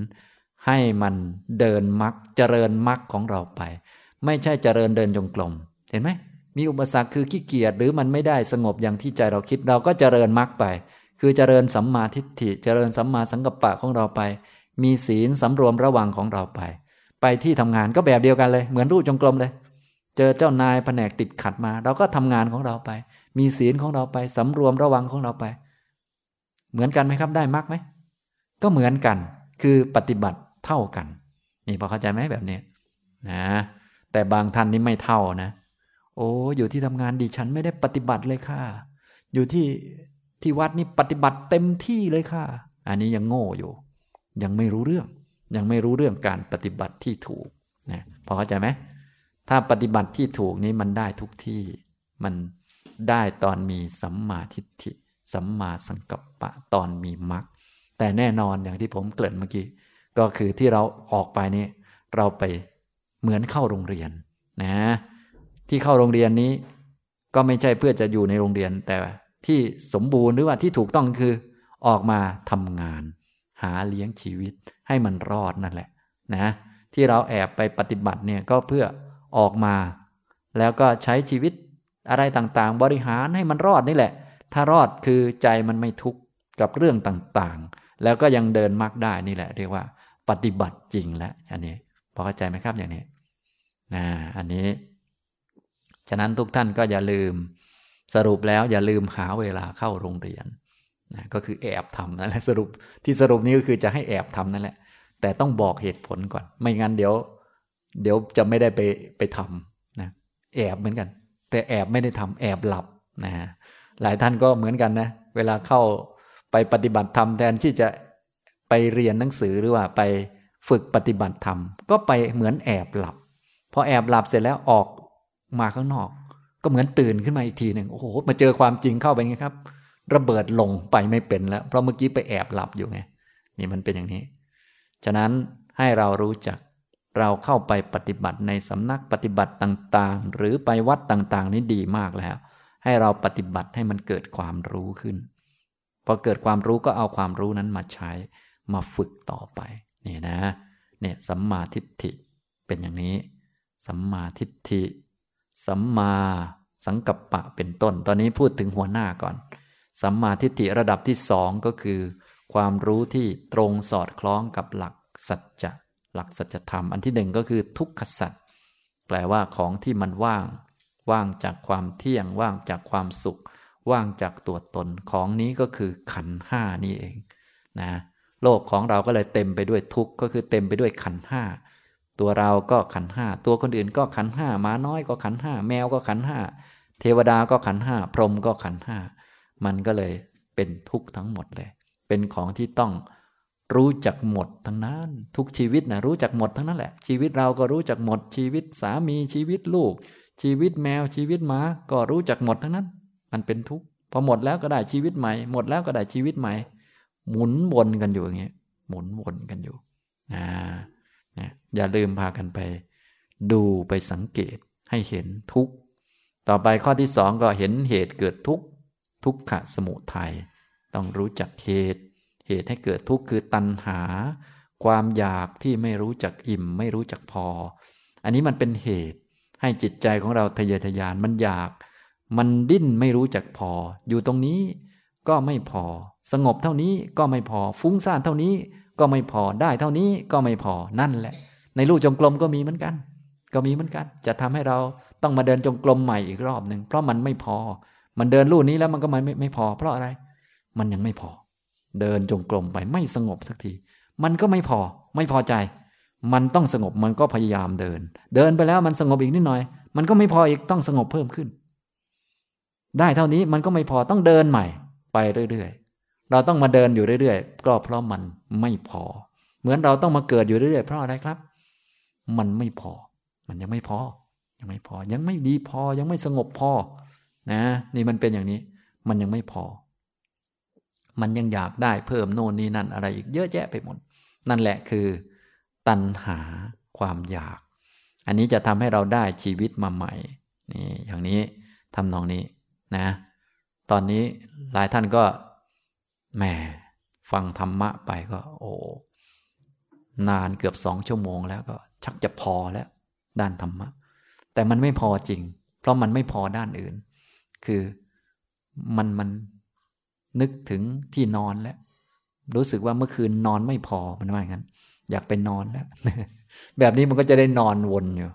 [SPEAKER 1] ให้มันเดินมักเจริญมักของเราไป ไม่ใช่เจริญเดินจงกรมเห็นไหมมีอุปสรรคคือขี้เกียจหรือมันไม่ได้สงบอย่างที่ใจเราคิดเราก็เจริญมักไป คือเจริญสัมมาทิฏฐิ เจริญสัมมาสังกัปปะของเราไป มีศีลสำรวมระวังของเราไป ไปที่ทำงานก็แบบเดียวกันเลย เหมือนรูปจงกรมเลย เจอเจ้านายแผนกติดขัดมา เราก็ทำงานของเราไป มีศีลของเราไปสำรวมระวังของเราไป เหมือนกันไหมครับได้มักไหมก็เหมือนกัน คือปฏิบัติเท่ากัน นี่พอเข้าใจไหมแบบนี้นะแต่บางท่านนี่ไม่เท่านะ โอ้อยู่ที่ทำงานดิฉันไม่ได้ปฏิบัติเลยค่ะ อยู่ที่ที่วัดนี่ปฏิบัติเต็มที่เลยค่ะ อันนี้ยังโง่อยู่ ยังไม่รู้เรื่อง ยังไม่รู้เรื่องการปฏิบัติที่ถูกนะพอเข้าใจไหมถ้าปฏิบัติที่ถูกนี้มันได้ทุกที่มันได้ตอนมีสัมมาทิฏฐิ สัมมาสังกัปปะตอนมีมรรคแต่แน่นอนอย่างที่ผมเกริ่นเมื่อกี้ ก็คือที่เราออกไปนี่เราไปเหมือนเข้าโรงเรียนนะที่เข้าโรงเรียนนี้ ก็ไม่ใช่เพื่อจะอยู่ในโรงเรียน แต่ที่สมบูรณ์หรือว่าที่ถูกต้องคือออกมาทำงาน หาเลี้ยงชีวิตให้มันรอดนั่นแหละนะที่เราแอบไปปฏิบัติเนี่ยก็เพื่อออกมา แล้วก็ใช้ชีวิตอะไรต่างๆ บริหารให้มันรอดนี่แหละ ถ้ารอดคือใจมันไม่ทุกข์กับเรื่องต่างๆ แล้วก็ยังเดินมากได้นี่แหละ เรียกว่า ปฏิบัติจริงแล้วอันนี้พอเข้าใจไหมครับอย่างนี้นะอันนี้ ฉะนั้นทุกท่านก็อย่าลืม สรุปแล้วอย่าลืมหาเวลาเข้าโรงเรียน นะก็คือแอบทำนั่นแหละสรุปที่สรุปนี้ก็คือจะให้แอบทำนั่นแหละ แต่ต้องบอกเหตุผลก่อน ไม่งั้นเดี๋ยว เดี๋ยวจะไม่ได้ไปไปทำนะแอบเหมือนกัน แต่แอบไม่ได้ทำแอบหลับนะหลายท่านก็เหมือนกันนะ เวลาเข้าไปปฏิบัติธรรมแทนที่จะไปเรียนหนังสือหรือว่าไปฝึกปฏิบัติธรรม ก็ไปเหมือนแอบหลับพอแอบหลับเสร็จแล้วออกมาข้างนอก ก็เหมือนตื่นขึ้นมาอีกทีหนึ่งโอ้โหมาเจอความจริงเข้าไปไงครับ ระเบิดลงไปไม่เป็นแล้ว เพราะเมื่อกี้ไปแอบหลับอยู่ไง นี่มันเป็นอย่างนี้ ฉะนั้นให้เรารู้จักเราเข้าไปปฏิบัติในสำนักปฏิบัติต่างๆ หรือไปวัดต่างๆ นี่ดีมากแล้ว ให้เราปฏิบัติให้มันเกิดความรู้ขึ้น พอเกิดความรู้ก็เอาความรู้นั้นมาใช้มาฝึกต่อไปนี่นะเนี่ยสัมมาทิฏฐิเป็นอย่างนี้ สัมมาทิฏฐิ สัมมาสังกัปปะเป็นต้น ตอนนี้พูดถึงหัวหน้าก่อน สัมมาทิฏฐิระดับที่สองก็คือ ความรู้ที่ตรงสอดคล้องกับหลักสัจจะหลักสัจธรรม อันที่หนึ่งก็คือทุกขสัจแปลว่าของที่มันว่าง ว่างจากความเที่ยง ว่างจากความสุข ว่างจากตัวตนของนี้ก็คือขันห้านี่เองนะโลกของเราก็เลยเต็มไปด้วยทุกข์ก็คือเต็มไปด้วยขันห้าตัวเราก็ขันห้าตัวคนอื่นก็ขันห้าม้าน้อยก็ขันห้าแมวก็ขันห้าเทวดาก็ขันห้าพรหมก็ขันห้า มันก็เลยเป็นทุกข์ทั้งหมดเลย เป็นของที่ต้องรู้จักหมดทั้งนั้น ทุกชีวิตนะรู้จักหมดทั้งนั้นแหละ ชีวิตเราก็รู้จักหมด ชีวิตสามีชีวิตลูก ชีวิตแมวชีวิตหมาก็รู้จักหมดทั้งนั้น มันเป็นทุกข์พอหมดแล้วก็ได้ชีวิตใหม่ หมดแล้วก็ได้ชีวิตใหม่ หมุนวนกันอยู่อย่างเงี้ยหมุนวนกันอยู่นะนะอย่าลืมพากันไป ดูไปสังเกตให้เห็นทุกข์ต่อไปข้อที่สองก็เห็นเหตุเกิดทุกข์ ทุกขะสมุทัยต้องรู้จักเหตุ เหตุให้เกิดทุกข์คือตัณหา ความอยากที่ไม่รู้จักอิ่ม ไม่รู้จักพอ อันนี้มันเป็นเหตุ ให้จิตใจของเราทะเยอทะยานมันอยาก มันดิ้นไม่รู้จักพอ อยู่ตรงนี้ก็ไม่พอ สงบเท่านี้ก็ไม่พอ ฟุ้งซ่านเท่านี้ก็ไม่พอได้เท่านี้ก็ไม่พอนั่นแหละ ในรูจงกลมก็มีเหมือนกัน ก็มีเหมือนกัน จะทำให้เราต้องมาเดินจงกรมใหม่อีกรอบหนึ่งเพราะมันไม่พอ มันเดินลู่นี้แล้วมันก็มันไม่ไม่พอ เพราะอะไร มันยังไม่พอ เดินจงกรมไปไม่สงบสักที มันก็ไม่พอ ไม่พอใจ มันต้องสงบมันก็พยายามเดิน เดินไปแล้วมันสงบอีกนิดหน่อย มันก็ไม่พออีกต้องสงบเพิ่มขึ้น ได้เท่านี้มันก็ไม่พอต้องเดินใหม่ ไปเรื่อยๆ เราต้องมาเดินอยู่เรื่อยๆก็เพราะมันไม่พอ เหมือนเราต้องมาเกิดอยู่เรื่อยๆเพราะอะไรครับ มันไม่พอ มันยังไม่พอ ยังไม่พอ ยังไม่ดีพอยังไม่สงบพอ นะ นี่มันเป็นอย่างนี้ มันยังไม่พอ มันยังอยากได้เพิ่มโน่นนี่นั่นอะไรอีกเยอะแยะไปหมด นั่นแหละคือ ตัณหาความอยาก อันนี้จะทำให้เราได้ชีวิตมาใหม่ นี่อย่างนี้ทำนองนี้นะ ตอนนี้หลายท่านก็แหมฟังธรรมะไปก็ โอ้นานเกือบสองชั่วโมงแล้วก็ ชักจะพอแล้ว ด้านธรรมะ แต่มันไม่พอจริง เพราะมันไม่พอด้านอื่น คือมันมันนึกถึงที่นอนแล้ว รู้สึกว่าเมื่อคืนนอนไม่พอมันว่าอย่างนั้น อยากไปนอนแล้ว แบบนี้มันก็จะได้นอนวนอยู่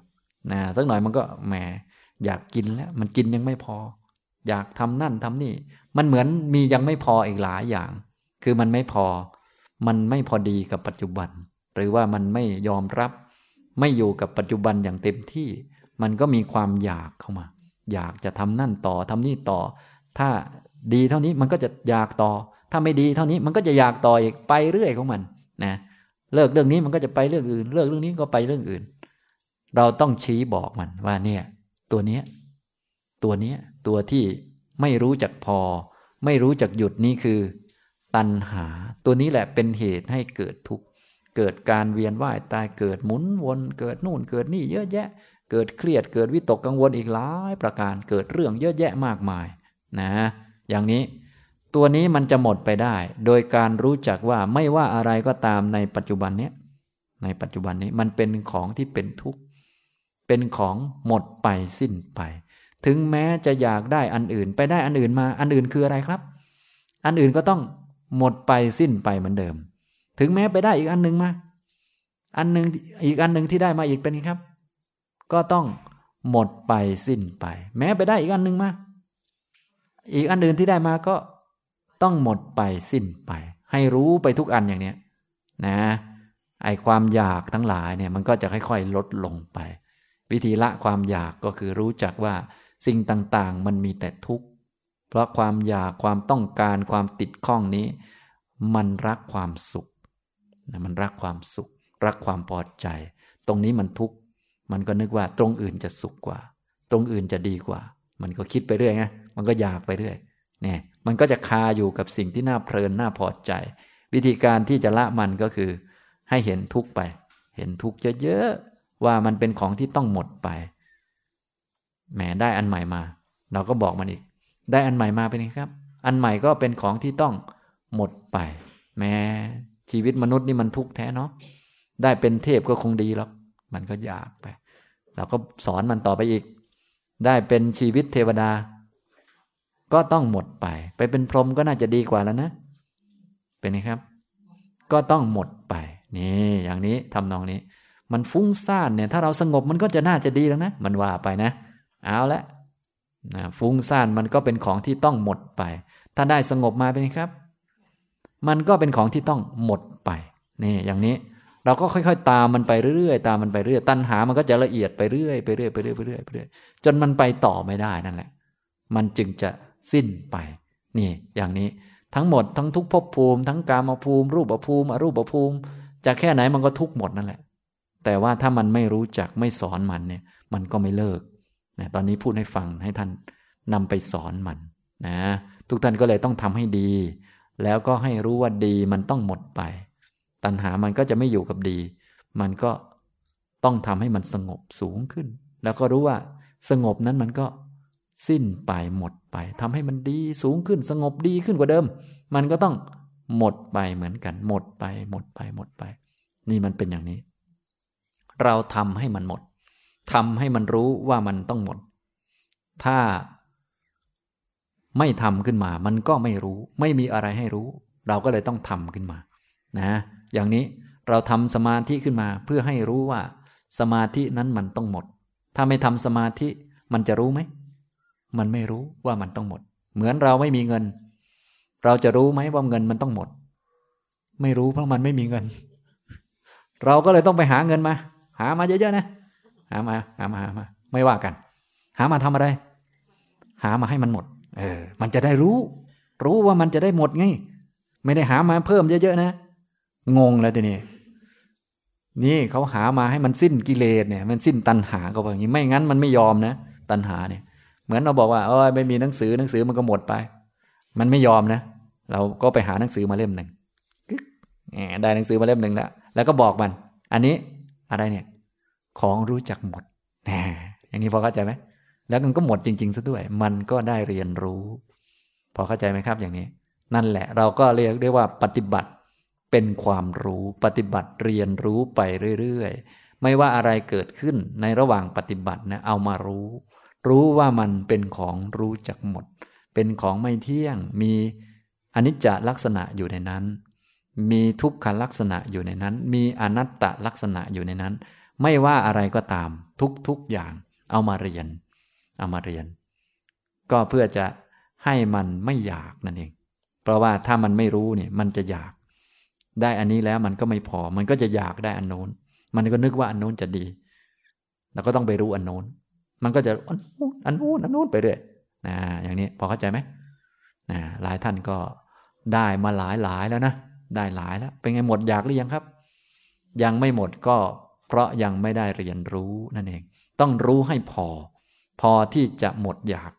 [SPEAKER 1] นะสักหน่อยมันก็แหมอยากกินแล้ว มันกินยังไม่พอ อยากทำนั่นทำนี่ มันเหมือนมียังไม่พออีกหลายอย่าง คือมันไม่พอ มันไม่พอดีกับปัจจุบัน หรือว่ามันไม่ยอมรับ ไม่อยู่กับปัจจุบันอย่างเต็มที่ มันก็มีความอยากเข้ามา อยากจะทำนั่นต่อทำนี่ต่อ ถ้าดีเท่านี้มันก็จะอยากต่อ ถ้าไม่ดีเท่านี้มันก็จะอยากต่ออีกไปเรื่อยของมันนะเลิกเรื่องนี้มันก็จะไปเรื่องอื่น เลิกเรื่องนี้ก็ไปเรื่องอื่น เราต้องชี้บอกมันว่าเนี่ย ตัวเนี้ยตัวเนี้ยตัวที่ไม่รู้จักพอ ไม่รู้จักหยุดนี่คือ ตัณหา ตัวนี้แหละเป็นเหตุให้เกิดทุกข์เกิดการเวียนว่ายตายเกิดหมุนวน เกิดนู่นเกิดนี่เยอะแยะ เกิดเครียดเกิดวิตกกังวลอีกหลายประการเกิดเรื่องเยอะแยะมากมายนะอย่างนี้ตัวนี้มันจะหมดไปได้ โดยการรู้จักว่าไม่ว่าอะไรก็ตามในปัจจุบันเนี้ยในปัจจุบันนี้มันเป็นของที่เป็นทุกข์เป็นของหมดไปสิ้นไป ถึงแม้จะอยากได้อันอื่นไปได้อันอื่นมาอันอื่นคืออะไรครับ อันอื่นก็ต้องหมดไปสิ้นไปเหมือนเดิม ถึงแม้ไปได้อีกอันหนึ่งมา อันหนึ่งอีกอันหนึ่งที่ได้มาอีกเป็นไงครับ ก็ต้องหมดไปสิ้นไป แม้ไปได้อีกอันหนึ่งมาอีกอันอื่นที่ได้มาก็ต้องหมดไปสิ้นไป ให้รู้ไปทุกอันอย่างเนี้ยนะไอความอยากทั้งหลายเนี่ยมันก็จะค่อยๆ ลดลงไป วิธีละความอยากก็คือรู้จักว่าสิ่งต่างๆ มันมีแต่ทุกข์เพราะความอยากความต้องการความติดข้องนี้ มันรักความสุขนะมันรักความสุข รักความพอใจ ตรงนี้มันทุกข์ มันก็นึกว่าตรงอื่นจะสุขกว่า ตรงอื่นจะดีกว่า มันก็คิดไปเรื่อยไงมันก็อยากไปเรื่อยเนี่ยมันก็จะคาอยู่กับสิ่งที่น่าเพลินน่าพอใจ วิธีการที่จะละมันก็คือ ให้เห็นทุกไป เห็นทุกเยอะๆว่ามันเป็นของที่ต้องหมดไปแหมได้อันใหม่มา เราก็บอกมันอีก ได้อันใหม่มาเป็นไงครับ อันใหม่ก็เป็นของที่ต้องหมดไป แม้ชีวิตมนุษย์นี่มันทุกข์แท้เนาะได้เป็นเทพก็คงดีหรอก มันก็อยากไป เราก็สอนมันต่อไปอีก ได้เป็นชีวิตเทวดา ก็ต้องหมดไป ไปเป็นพรหมก็น่าจะดีกว่าแล้วนะ เป็นไงครับ ก็ต้องหมดไป นี่อย่างนี้ทำนองนี้ มันฟุ้งซ่านเนี่ย ถ้าเราสงบมันก็จะน่าจะดีแล้วนะ มันว่าไปนะ เอาละนะฟุ้งซ่านมันก็เป็นของที่ต้องหมดไป ถ้าได้สงบมาเป็นไงครับ มันก็เป็นของที่ต้องหมดไป นี่อย่างนี้ เราก็ค่อย ๆ ตามมันไปเรื่อยๆ ตามมันไปเรื่อยตัณหามันก็จะละเอียดไปเรื่อยไปเรื่อยไปเรื่อยไปเรื่อยไปเรื่อยจนมันไปต่อไม่ได้นั่นแหละ มันจึงจะสิ้นไป นี่ อย่างนี้ทั้งหมดทั้งทุกภพภูมิ ทั้งกามภูมิ รูปภูมิอรูปภูมิ จะแค่ไหนมันก็ทุกหมดนั่นแหละ แต่ว่าถ้ามันไม่รู้จักไม่สอนมันเนี่ย มันก็ไม่เลิกนะตอนนี้พูดให้ฟังให้ท่านนำไปสอนมันนะทุกท่านก็เลยต้องทำให้ดี แล้วก็ให้รู้ว่าดีมันต้องหมดไป ตัณหามันก็จะไม่อยู่กับดี มันก็ต้องทำให้มันสงบสูงขึ้น แล้วก็รู้ว่าสงบนั้นมันก็สิ้นไปหมดไปทำให้มันดีสูงขึ้น สงบดีขึ้นกว่าเดิม มันก็ต้องหมดไปเหมือนกัน หมดไป หมดไป หมดไป นี่มันเป็นอย่างนี้ เราทำให้มันหมดทำให้มันรู้ว่ามันต้องหมด ถ้าไม่ทำขึ้นมา มันก็ไม่รู้ ไม่มีอะไรให้รู้ เราก็เลยต้องทำขึ้นมา นะ อย่างนี้เราทำสมาธิขึ้นมาเพื่อให้รู้ว่า สมาธินั้นมันต้องหมด ถ้าไม่ทำสมาธิมันจะรู้ไหม มันไม่รู้ว่ามันต้องหมด เหมือนเราไม่มีเงิน เราจะรู้ไหมว่าเงินมันต้องหมด ไม่รู้เพราะมันไม่มีเงิน เราก็เลยต้องไปหาเงินมา หามาเยอะๆนะ หามา หามาหามา ไม่ว่ากัน หามาทำอะไร หามาให้มันหมด เออ มันจะได้รู้ รู้ว่ามันจะได้หมดไง ไม่ได้หามาเพิ่มเยอะๆนะ งงแล้วทีนี้นี่เขาหามาให้มันสิ้นกิเลสเนี่ย มันสิ้นตัณหาก็แบบนี้ไม่งั้นมันไม่ยอมนะตัณหาเนี่ย เหมือนเราบอกว่าเออไม่มีหนังสือหนังสือมันก็หมดไป มันไม่ยอมนะเราก็ไปหาหนังสือมาเล่มหนึ่งได้หนังสือมาเล่มหนึ่งแล้วแล้วก็บอกมัน อันนี้อะไรเนี่ย ของรู้จักหมดแหมอย่างนี้พอเข้าใจไหมแล้วมันก็หมดจริงๆซะด้วย มันก็ได้เรียนรู้ พอเข้าใจไหมครับอย่างนี้ นั่นแหละ เราก็เรียกได้ว่าปฏิบัติ เป็นความรู้ปฏิบัติเรียนรู้ไปเรื่อยๆ ไม่ว่าอะไรเกิดขึ้นในระหว่างปฏิบัตินะเอามารู้ รู้ว่ามันเป็นของรู้จักหมด เป็นของไม่เที่ยง มีอนิจจลักษณะอยู่ในนั้น มีทุกขลักษณะอยู่ในนั้น มีอนัตตลักษณะอยู่ในนั้น ไม่ว่าอะไรก็ตามทุกๆอย่าง เอามาเรียน เอามาเรียน ก็เพื่อจะให้มันไม่อยากนั่นเอง เพราะว่าถ้ามันไม่รู้เนี่ยมันจะอยาก ได้อันนี้แล้วมันก็ไม่พอ มันก็จะอยากได้อันโน้น มันก็นึกว่าอันโน้นจะดี แล้วก็ต้องไปรู้อันโน้น มันก็จะอันโน้นอันโน้นอันโน้นไปเรื่อยนะอย่างนี้พอเข้าใจไหมนะหลายท่านก็ได้มาหลายหลายแล้วนะ ได้หลายแล้ว เป็นไงหมดอยากหรือยังครับ ยังไม่หมดก็เพราะยังไม่ได้เรียนรู้นั่นเอง ต้องรู้ให้พอ พอที่จะหมดอยาก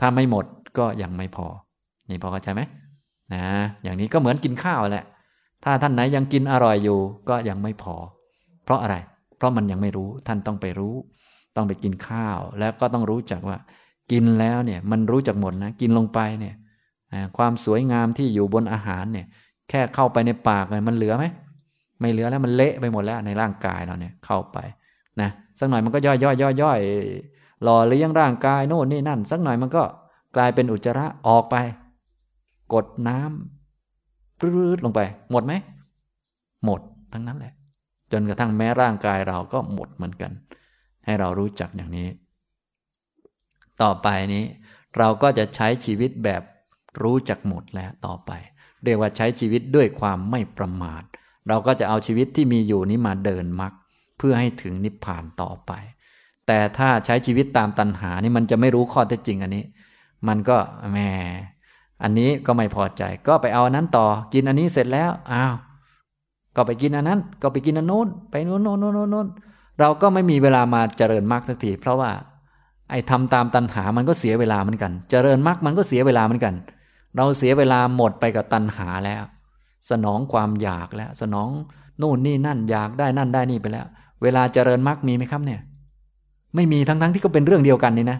[SPEAKER 1] ถ้าไม่หมดก็ยังไม่พอ นี่พอเข้าใจไหมนะ อย่างนี้ก็เหมือนกินข้าวแหละ ถ้าท่านไหนยังกินอร่อยอยู่ก็ยังไม่พอ เพราะอะไร เพราะมันยังไม่รู้ท่านต้องไปรู้ ต้องไปกินข้าว แล้วก็ต้องรู้จักว่า กินแล้วเนี่ยมันรู้จักหมดนะกินลงไปเนี่ยความสวยงามที่อยู่บนอาหารเนี่ยแค่เข้าไปในปากเลยมันเหลือไหมไม่เหลือแล้วมันเละไปหมดแล้วในร่างกายเราเนี่ยเข้าไปนะสักหน่อยมันก็ย่อยย่อยย่อยย่อยหล่อเลี้ยงร่างกายโน่นนี่นั่น สักหน่อยมันก็กลายเป็นอุจจาระออกไป กดน้ รืดลงไป หมดไหม หมดทั้งนั้นแหละ จนกระทั่งแม้ร่างกายเราก็หมดเหมือนกัน ให้เรารู้จักอย่างนี้ ต่อไปนี้ เราก็จะใช้ชีวิตแบบรู้จักหมดแล้วต่อไป เรียกว่าใช้ชีวิตด้วยความไม่ประมาท เราก็จะเอาชีวิตที่มีอยู่นี้มาเดินมรรคเพื่อให้ถึงนิพพานต่อไป แต่ถ้าใช้ชีวิตตามตัณหานี่มันจะไม่รู้ข้อเท็จจริงอันนี้ มันก็แหม อันนี้ก็ไม่พอใจ ก็ไปเอาอันนั้นต่อ กินอันนี้เสร็จแล้ว อ้าว ก็ไปกินอันนั้น ก็ไปกินอันโน้น ไปโน้นโน้นโน้นโน้นเราก็ไม่มีเวลามาเจริญมรรคสักที เพราะว่า ไอ้ทำตามตัณหามันก็เสียเวลาเหมือนกัน เจริญมรรคมันก็เสียเวลาเหมือนกัน เราเสียเวลาหมดไปกับตัณหาแล้ว สนองความอยากแล้ว สนองนู่นนี่นั่นอยากได้นั่นได้นี่ไปแล้ว เวลาเจริญมรรคมีไหมครับเนี่ย ไม่มีทั้งๆทที่ก็เป็นเรื่องเดียวกันนี่นะ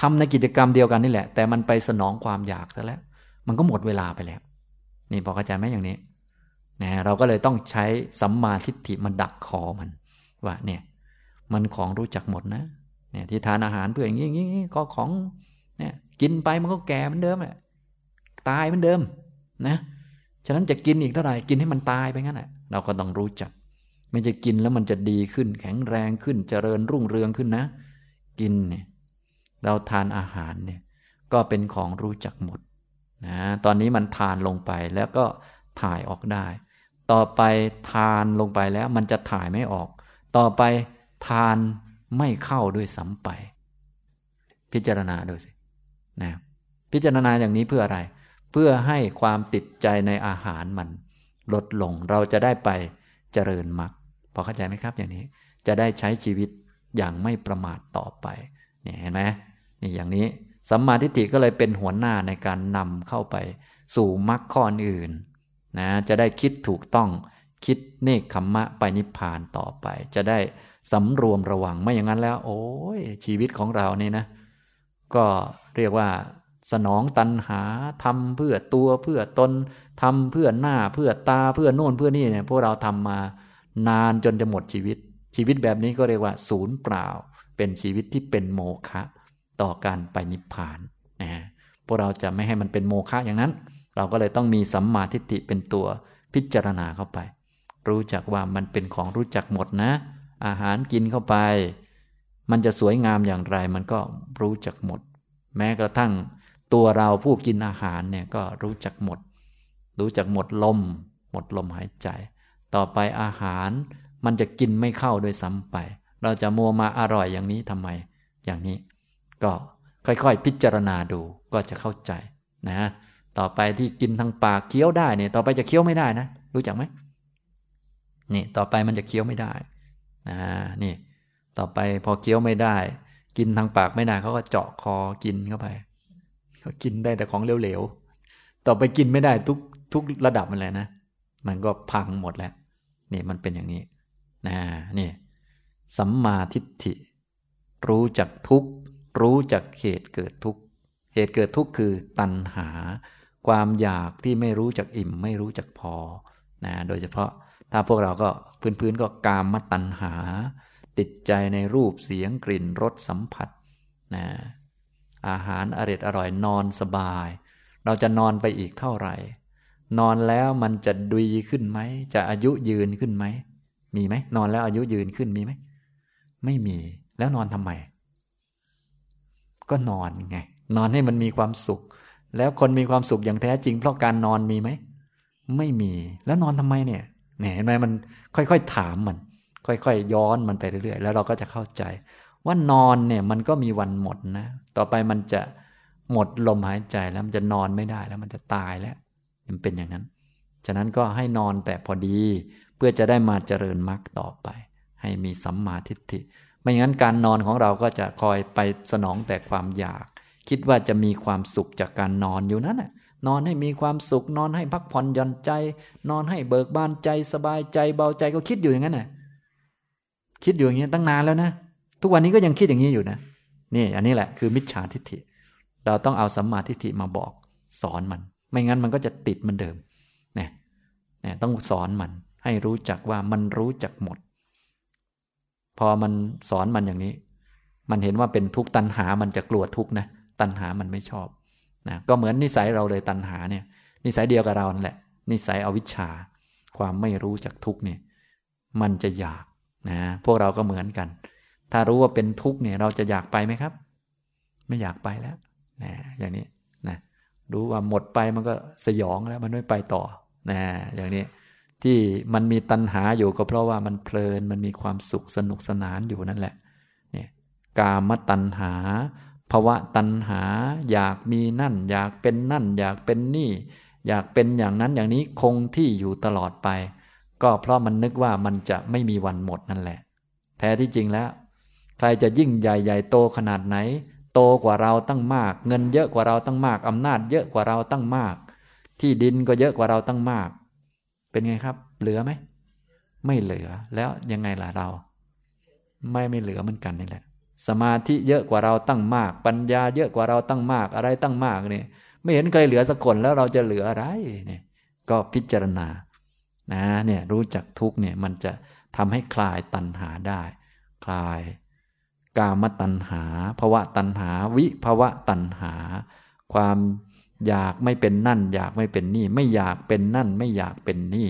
[SPEAKER 1] ทำในกิจกรรมเดียวกันนี่แหละ แต่มันไปสนองความอยากซะแล้ว มันก็หมดเวลาไปแล้ว นี่พอเข้าใจไหมอย่างนี้นะเราก็เลยต้องใช้สัมมาทิฏฐิมาดักคอมัน ว่าเนี่ย มันของรู้จักหมดนะ เนี่ยที่ทานอาหารเพื่ออย่างนี้อย่างนี้ก็ของเนี่ยกินไปมันก็แก่เหมือนเดิมแหละตายเหมือนเดิมนะฉะนั้นจะกินอีกเท่าไหร่กินให้มันตายไปงั้นแหละเราก็ต้องรู้จัก ไม่จะกินแล้วมันจะดีขึ้น แข็งแรงขึ้นเจริญรุ่งเรืองขึ้นนะ กินเนี่ย เราทานอาหารเนี่ยก็เป็นของรู้จักหมดนะตอนนี้มันทานลงไปแล้วก็ถ่ายออกได้ ต่อไปทานลงไปแล้วมันจะถ่ายไม่ออก ต่อไปทานไม่เข้าด้วยซ้ำไป พิจารณาดูสินะพิจารณาอย่างนี้เพื่ออะไร เพื่อให้ความติดใจในอาหารมันลดลงเราจะได้ไปเจริญมรรคพอเข้าใจไหมครับอย่างนี้ จะได้ใช้ชีวิตอย่างไม่ประมาทต่อไปเนี่ยเห็นไหม นี่อย่างนี้สัมมาทิฏฐิก็เลยเป็นหัวหน้าในการนำเข้าไป สู่มรรคข้ออื่นนะจะได้คิดถูกต้องคิดเนคขมมะไปนิพพานต่อไป จะได้สำรวมระวังไม่อย่างนั้นแล้ว โอ้ยชีวิตของเรานี่นะ ก็เรียกว่า สนองตันหาทำเพื่อตัวเพื่อตนทำเพื่อหน้าเพื่อตาเพื่อโน่นเพื่อนี่เนี่ยพวกเราทำมานานจนจะหมดชีวิต ชีวิตแบบนี้ก็เรียกว่า ศูนย์เปล่า เป็นชีวิตที่เป็นโมฆะ ต่อการไปนิพพานนะฮะพวกเราจะไม่ให้มันเป็นโมฆะอย่างนั้น เราก็เลยต้องมีสัมมาทิฏฐิเป็นตัวพิจารณาเข้าไป รู้จักว่ามันเป็นของรู้จักหมดนะ อาหารกินเข้าไป มันจะสวยงามอย่างไรมันก็รู้จักหมด แม้กระทั่งตัวเราผู้กินอาหารเนี่ยก็รู้จักหมด รู้จักหมดลม หมดลมหายใจ ต่อไปอาหารมันจะกินไม่เข้าโดยซ้ำไป เราจะมัวมาอร่อยอย่างนี้ทำไม อย่างนี้ ก็ค่อยๆ พิจารณาดูก็จะเข้าใจนะต่อไปที่กินทางปากเคี้ยวได้เนี่ยต่อไปจะเคี้ยวไม่ได้นะ รู้จักไหมนี่ต่อไปมันจะเคี้ยวไม่ได้นะนี่ต่อไปพอเคี้ยวไม่ได้ กินทางปากไม่ได้เขาก็เจาะคอกินเข้าไปเขากินได้แต่ของเหลวๆต่อไปกินไม่ได้ทุกทุกระดับมันเลยนะ มันก็พังหมดแล้วนี่มันเป็นอย่างนี้นะนี่สัมมาทิฏฐิ รู้จักทุก รู้จักเหตุเกิดทุกเหตุเกิดทุกคือตัณหา ความอยากที่ไม่รู้จักอิ่ม ไม่รู้จักพอนะโดยเฉพาะถ้าพวกเราก็พื้นๆก็กามมาตัณหา ติดใจในรูปเสียงกลิ่นรสสัมผัสนะอาหารอร่อยอร่อยนอนสบาย เราจะนอนไปอีกเท่าไหร่ นอนแล้วมันจะดีขึ้นไหม จะอายุยืนขึ้นไหม มีไหม นอนแล้วอายุยืนขึ้นมีไหม ไม่มี แล้วนอนทำไม ก็นอนไง นอนให้มันมีความสุข แล้วคนมีความสุขอย่างแท้จริง เพราะการนอนมีไหม ไม่มี แล้วนอนทำไมเนี่ยเนี่ยเห็นไหมมันค่อยๆถามมัน ค่อยๆย้อนมันไปเรื่อยๆ แล้วเราก็จะเข้าใจ ว่านอนเนี่ยมันก็มีวันหมดนะ ต่อไปมันจะหมดลมหายใจแล้วมันจะนอนไม่ได้แล้วมันจะตายแล้ว มันเป็นอย่างนั้น ฉะนั้นก็ให้นอนแต่พอดี เพื่อจะได้มาเจริญมรรคต่อไป ให้มีสัมมาทิฏฐิ ไม่งั้นการนอนของเราก็จะคอยไปสนองแต่ความอยาก คิดว่าจะมีความสุขจากการนอนอยู่นั้นน่ะนอนให้มีความสุข นอนให้พักผ่อนหย่อนใจ นอนให้เบิกบานใจสบายใจเบาใจก็คิดอยู่อย่างนั้นน่ะคิดอยู่อย่างนี้ตั้งนานแล้วนะ ทุกวันนี้ก็ยังคิดอย่างนี้อยู่นะนี่อันนี้แหละคือมิจฉาทิฏฐิ เราต้องเอาสัมมาทิฏฐิมาบอกสอนมัน ไม่งั้นมันก็จะติดมันเดิมเนี่ยเนี่ยต้องสอนมันให้รู้จักว่ามันรู้จักหมด พอมันสอนมันอย่างนี้ มันเห็นว่าเป็นทุกตัณหา มันจะกลัวทุกนะ ตัณหามันไม่ชอบนะก็เหมือนนิสัยเราเลยตัณหาเนี่ย นิสัยเดียวกับเรานั่นแหละ นิสัยอวิชชา ความไม่รู้จักทุกเนี่ย มันจะอยากนะพวกเราก็เหมือนกัน ถ้ารู้ว่าเป็นทุกข์เนี่ย เราจะอยากไปไหมครับ ไม่อยากไปแล้วนะอย่างนี้นะรู้ว่าหมดไปมันก็สยองแล้วมันไม่ไปต่อนะอย่างนี้ ที่มันมีตัณหาอยู่ก็เพราะว่ามันเพลินมันมีความสุขสนุกสนานอยู่นั่นแหละเนี่ยกามตัณหาภวะตัณหา อยากมีนั่น อยากเป็นนั่น อยากเป็นนี่ อยากเป็นอย่างนั้นอย่างนี้คงที่อยู่ตลอดไป ก็เพราะมันนึกว่ามันจะไม่มีวันหมดนั่นแหละ แท้ที่จริงแล้ว ใครจะยิ่งใหญ่ใหญ่โตขนาดไหน โตกว่าเราตั้งมาก เงินเยอะกว่าเราตั้งมากอำนาจเยอะกว่าเราตั้งมาก ที่ดินก็เยอะกว่าเราตั้งมาก เป็นไงครับ เหลือไหม ไม่เหลือ แล้วยังไงล่ะเรา ไม่ไม่เหลือเหมือนกันนี่แหละ สมาธิเยอะกว่าเราตั้งมาก ปัญญาเยอะกว่าเราตั้งมาก อะไรตั้งมากเนี่ยไม่เห็นใครเหลือสักคนแล้วเราจะเหลืออะไรเนี่ย ก็พิจารณา นะ เนี่ย รู้จักทุกเนี่ย มันจะทำให้คลายตัณหาได้ คลาย กามตัณหาภวะตัณหา วิภวะตัณหา ความ อยากไม่เป็นนั่น อยากไม่เป็นนี่ ไม่อยากเป็นนั่น ไม่อยากเป็นนี่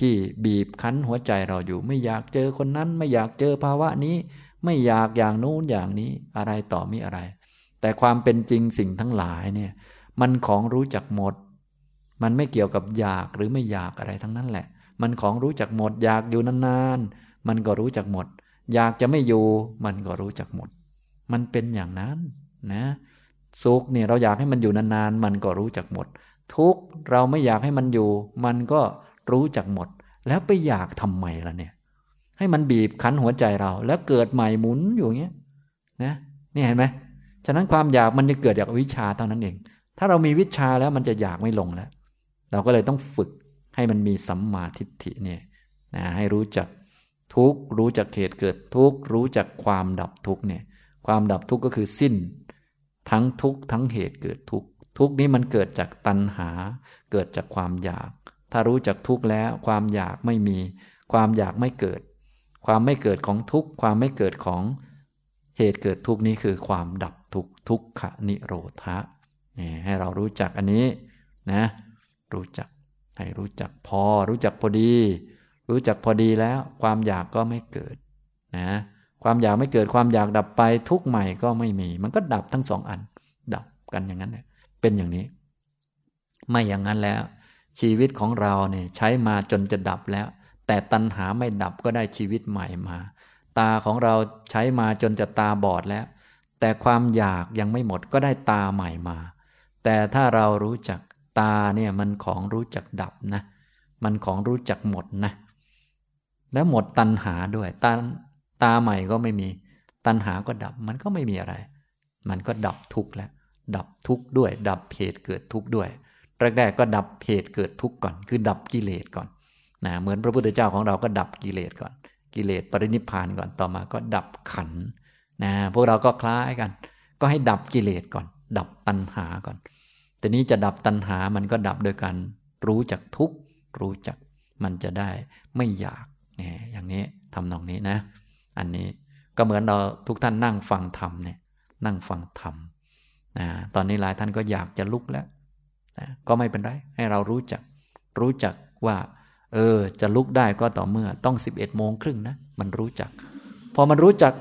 [SPEAKER 1] ที่บีบคั้นหัวใจเราอยู่ ไม่อยากเจอคนนั้น ไม่อยากเจอภาวะนี้ ไม่อยากอย่างนู้นอย่างนี้อะไรต่อมีอะไร แต่ความเป็นจริงสิ่งทั้งหลายเนี่ยมันของรู้จักหมด มันไม่เกี่ยวกับอยากหรือไม่อยากอะไรทั้งนั้นแหละ มันของรู้จักหมด อยากอยู่นานๆมันก็รู้จักหมด อยากจะไม่อยู่ มันก็รู้จักหมด มันเป็นอย่างนั้นนะ สุขเนี่ยเราอยากให้มันอยู่นานๆ มันก็รู้จักหมด ทุกเราไม่อยากให้มันอยู่ มันก็รู้จักหมด แล้วไปอยากทำไมล่ะเนี่ย ให้มันบีบคั้นหัวใจเรา แล้วเกิดใหม่หมุนอยู่อย่างเงี้ยนะนี่เห็นไหมฉะนั้นความอยากมันจะเกิดจากวิชาเท่านั้นเอง ถ้าเรามีวิชาแล้วมันจะอยากไม่ลงแล้ว เราก็เลยต้องฝึกให้มันมีสัมมาทิฏฐิเนี่ยนะให้รู้จักทุกรู้จักเหตุเกิดทุกรู้จักความดับทุกเนี่ยความดับทุกก็คือสิ้น ทั้งทุกข์ทั้งเหตุเกิดทุกข์ทุกนี้มันเกิดจากตัณหา เกิดจากความอยาก ถ้ารู้จักทุกข์แล้ว ความอยากไม่มี ความอยากไม่เกิด ความไม่เกิดของทุกข์ ความไม่เกิดของเหตุเกิดทุกข์นี้คือความดับทุกข์ทุกขนิโรธะนี่ให้เรารู้จักอันนี้นะ รู้จักให้รู้จักพอ รู้จักพอดี รู้จักพอดีแล้ว ความอยากก็ไม่เกิดนะ ความอยากไม่เกิดความอยากดับไปทุกใหม่ก็ไม่มี มันก็ดับทั้งสองอัน ดับกันอย่างนั้นเนี่ยเป็นอย่างนี้ ไม่อย่างนั้นแล้ว ชีวิตของเราเนี่ยใช้มาจนจะดับแล้ว แต่ตัณหาไม่ดับก็ได้ชีวิตใหม่มา ตาของเราใช้มาจนจะตาบอดแล้ว แต่ความอยากยังไม่หมดก็ได้ตาใหม่มา แต่ถ้าเรารู้จักตาเนี่ยมันของรู้จักดับนะ มันของรู้จักหมดนะ แล้วหมดตัณหาด้วยตา ตาใหม่ก็ไม่มี ตัณหาก็ดับมันก็ไม่มีอะไร มันก็ดับทุกข์แล้ว ดับทุกข์ด้วย ดับเหตุเกิดทุกข์ด้วยแรกๆก็ดับเหตุเกิดทุกข์ก่อน คือดับกิเลสก่อนนะเหมือนพระพุทธเจ้าของเราก็ดับกิเลสก่อน กิเลสปรินิพานก่อนต่อมาก็ดับขันนะพวกเราก็คล้ายกัน ก็ให้ดับกิเลสก่อน ดับตัณหาก่อนแต่นี้จะดับตัณหามันก็ดับโดยการรู้จักทุกรู้จักมันจะได้ไม่อยากเนี่ยอย่างนี้ทำนองนี้นะ อันนี้ก็เหมือนเราทุกท่านนั่งฟังธรรมเนี่ยนั่งฟังธรรมนะตอนนี้หลายท่านก็อยากจะลุกแล้วนะก็ไม่เป็นไรให้เรารู้จัก รู้จักว่า เออ จะลุกได้ก็ต่อเมื่อต้อง 11โมงครึ่งนะมันรู้จัก พอมันรู้จัก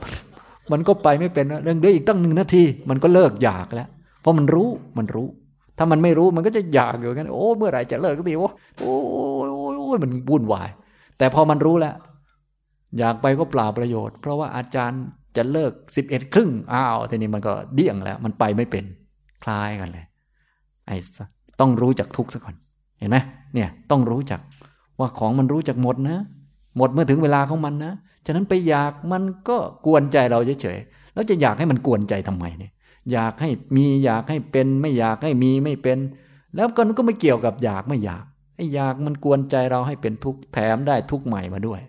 [SPEAKER 1] มันก็ไปไม่เป็นเรื่องเดียวอีกตั้งหนึ่งนาที มันก็เลิกอยากแล้ว เพราะมันรู้มันรู้ ถ้ามันไม่รู้มันก็จะอยากอยู่กันโอ้เมื่อไหร่จะเลิกก็ดีวะโอ้โอ้ยโอ้ยมันวุ่นวาย แต่พอมันรู้แล้ว อยากไปก็เปล่าประโยชน์ เพราะว่าอาจารย์จะเลิกสิบเอ็ดครึ่งอ้าวทีนี้มันก็เดี่ยงแล้ว มันไปไม่เป็นคล้ายกันเลยไอ้ต้องรู้จักทุกซะก่อน เห็นไหมเนี่ยต้องรู้จักว่าของมันรู้จักหมดนะ หมดเมื่อถึงเวลาของมันนะฉะนั้นไปอยากมันก็กวนใจเราเฉยๆแล้วจะอยากให้มันกวนใจทำไมเนี่ย อยากให้มีอยากให้เป็น ไม่อยากให้มีไม่เป็น แล้วก็ก็ไม่เกี่ยวกับอยากไม่อยากไอ้อยากมันกวนใจเราให้เป็นทุกข์แถมได้ทุกข์ใหม่มาด้วย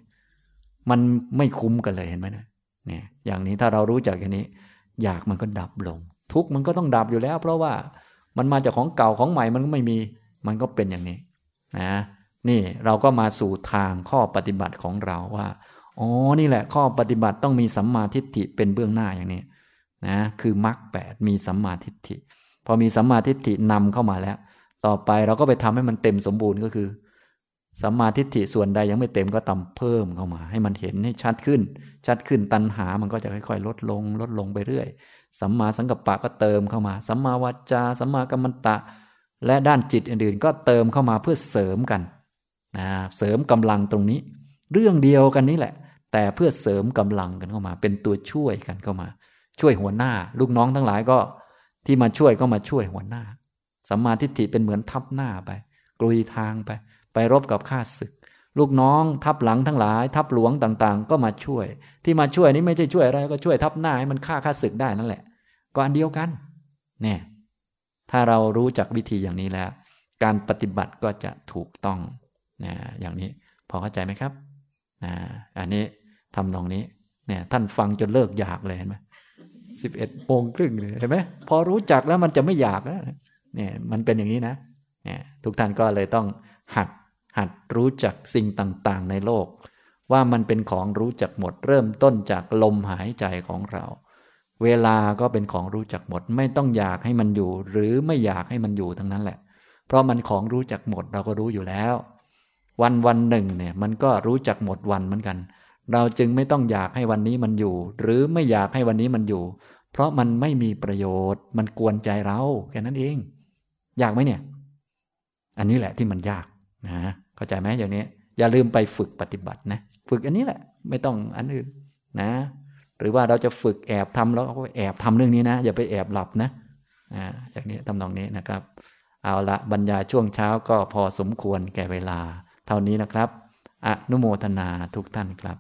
[SPEAKER 1] มันไม่คุ้มกันเลยเห็นไหมนะเนี่ยอย่างนี้ถ้าเรารู้จักอย่างนี้ อยากมันก็ดับลง ทุกมันก็ต้องดับอยู่แล้ว เพราะว่ามันมาจากของเก่าของใหม่มันก็ไม่มีมันก็เป็นอย่างนี้นะนี่เราก็มาสู่ทางข้อปฏิบัติของเราว่าอ๋อนี่แหละ ข้อปฏิบัติต้องมีสัมมาทิฏฐิเป็นเบื้องหน้าอย่างนี้นะคือมรรคแปดมีสัมมาทิฏฐิ พอมีสัมมาทิฏฐินำเข้ามาแล้ว ต่อไปเราก็ไปทำให้มันเต็มสมบูรณ์ก็คือ สัมมาทิฏฐิส่วนใดยังไม่เต็มก็ตำเพิ่มเข้ามา ให้มันเห็นให้ชัดขึ้น ชัดขึ้นตัณหามันก็จะค่อยๆ ลดลง ลดลงไปเรื่อย สัมมาสังกัปปะก็เติมเข้ามาสัมมาวาจาสัมมากัมมันตะ และด้านจิตอื่นๆ ก็เติมเข้ามาเพื่อเสริมกันนะเสริมกำลังตรงนี้ เรื่องเดียวกันนี้แหละ แต่เพื่อเสริมกำลังกันเข้ามา เป็นตัวช่วยกันเข้ามา ช่วยหัวหน้า ลูกน้องทั้งหลายก็ที่มาช่วยก็มาช่วยหัวหน้าสัมมาทิฏฐิเป็นเหมือนทับหน้าไปกลุยทางไป ไปรบกับข้าศึก ลูกน้องทับหลังทั้งหลาย ทับหลวงต่างๆ ก็มาช่วย ที่มาช่วยนี้ไม่ใช่ช่วยอะไรก็ช่วยทับหน้าให้มันฆ่าข้าศึกได้นั่นแหละ ก็อันเดียวกันเนี่ยถ้าเรารู้จักวิธีอย่างนี้แล้ว การปฏิบัติก็จะถูกต้องนะอย่างนี้พอเข้าใจไหมครับนะอันนี้ทำตรงนี้เนี่ยท่านฟังจนเลิกอยากเลยเห็นไหมสิบเอ็ดโมงครึ่งเลยเห็นไหมพอรู้จักแล้วมันจะไม่อยากแล้วเนี่ยมันเป็นอย่างนี้นะเนี่ยทุกท่านก็เลยต้องหัด หัดรู้จักสิ่งต่างๆ ในโลก ว่ามันเป็นของรู้จักหมด เริ่มต้นจากลมหายใจของเรา เวลาก็เป็นของรู้จักหมด ไม่ต้องอยากให้มันอยู่ หรือไม่อยากให้มันอยู่ทั้งนั้นแหละ เพราะมันของรู้จักหมดเราก็รู้อยู่แล้ว วันวันหนึ่งเนี่ยมันก็รู้จักหมดวันเหมือนกัน เราจึงไม่ต้องอยากให้วันนี้มันอยู่ หรือไม่อยากให้วันนี้มันอยู่ เพราะมันไม่มีประโยชน์ มันกวนใจเราแค่นั้นเอง อยากไหมเนี่ย อันนี้แหละที่มันยากนะ เข้าใจไหมอย่างนี้ อย่าลืมไปฝึกปฏิบัตินะ ฝึกอันนี้แหละ ไม่ต้องอันอื่นนะ หรือว่าเราจะฝึกแอบทำแล้วก็แอบทำเรื่องนี้นะ อย่าไปแอบหลับนะอ่าอย่างนี้ทำนองนี้นะครับ เอาละบรรยายช่วงเช้าก็พอสมควรแก่เวลา เท่านี้นะครับอนุโมทนาทุกท่านครับ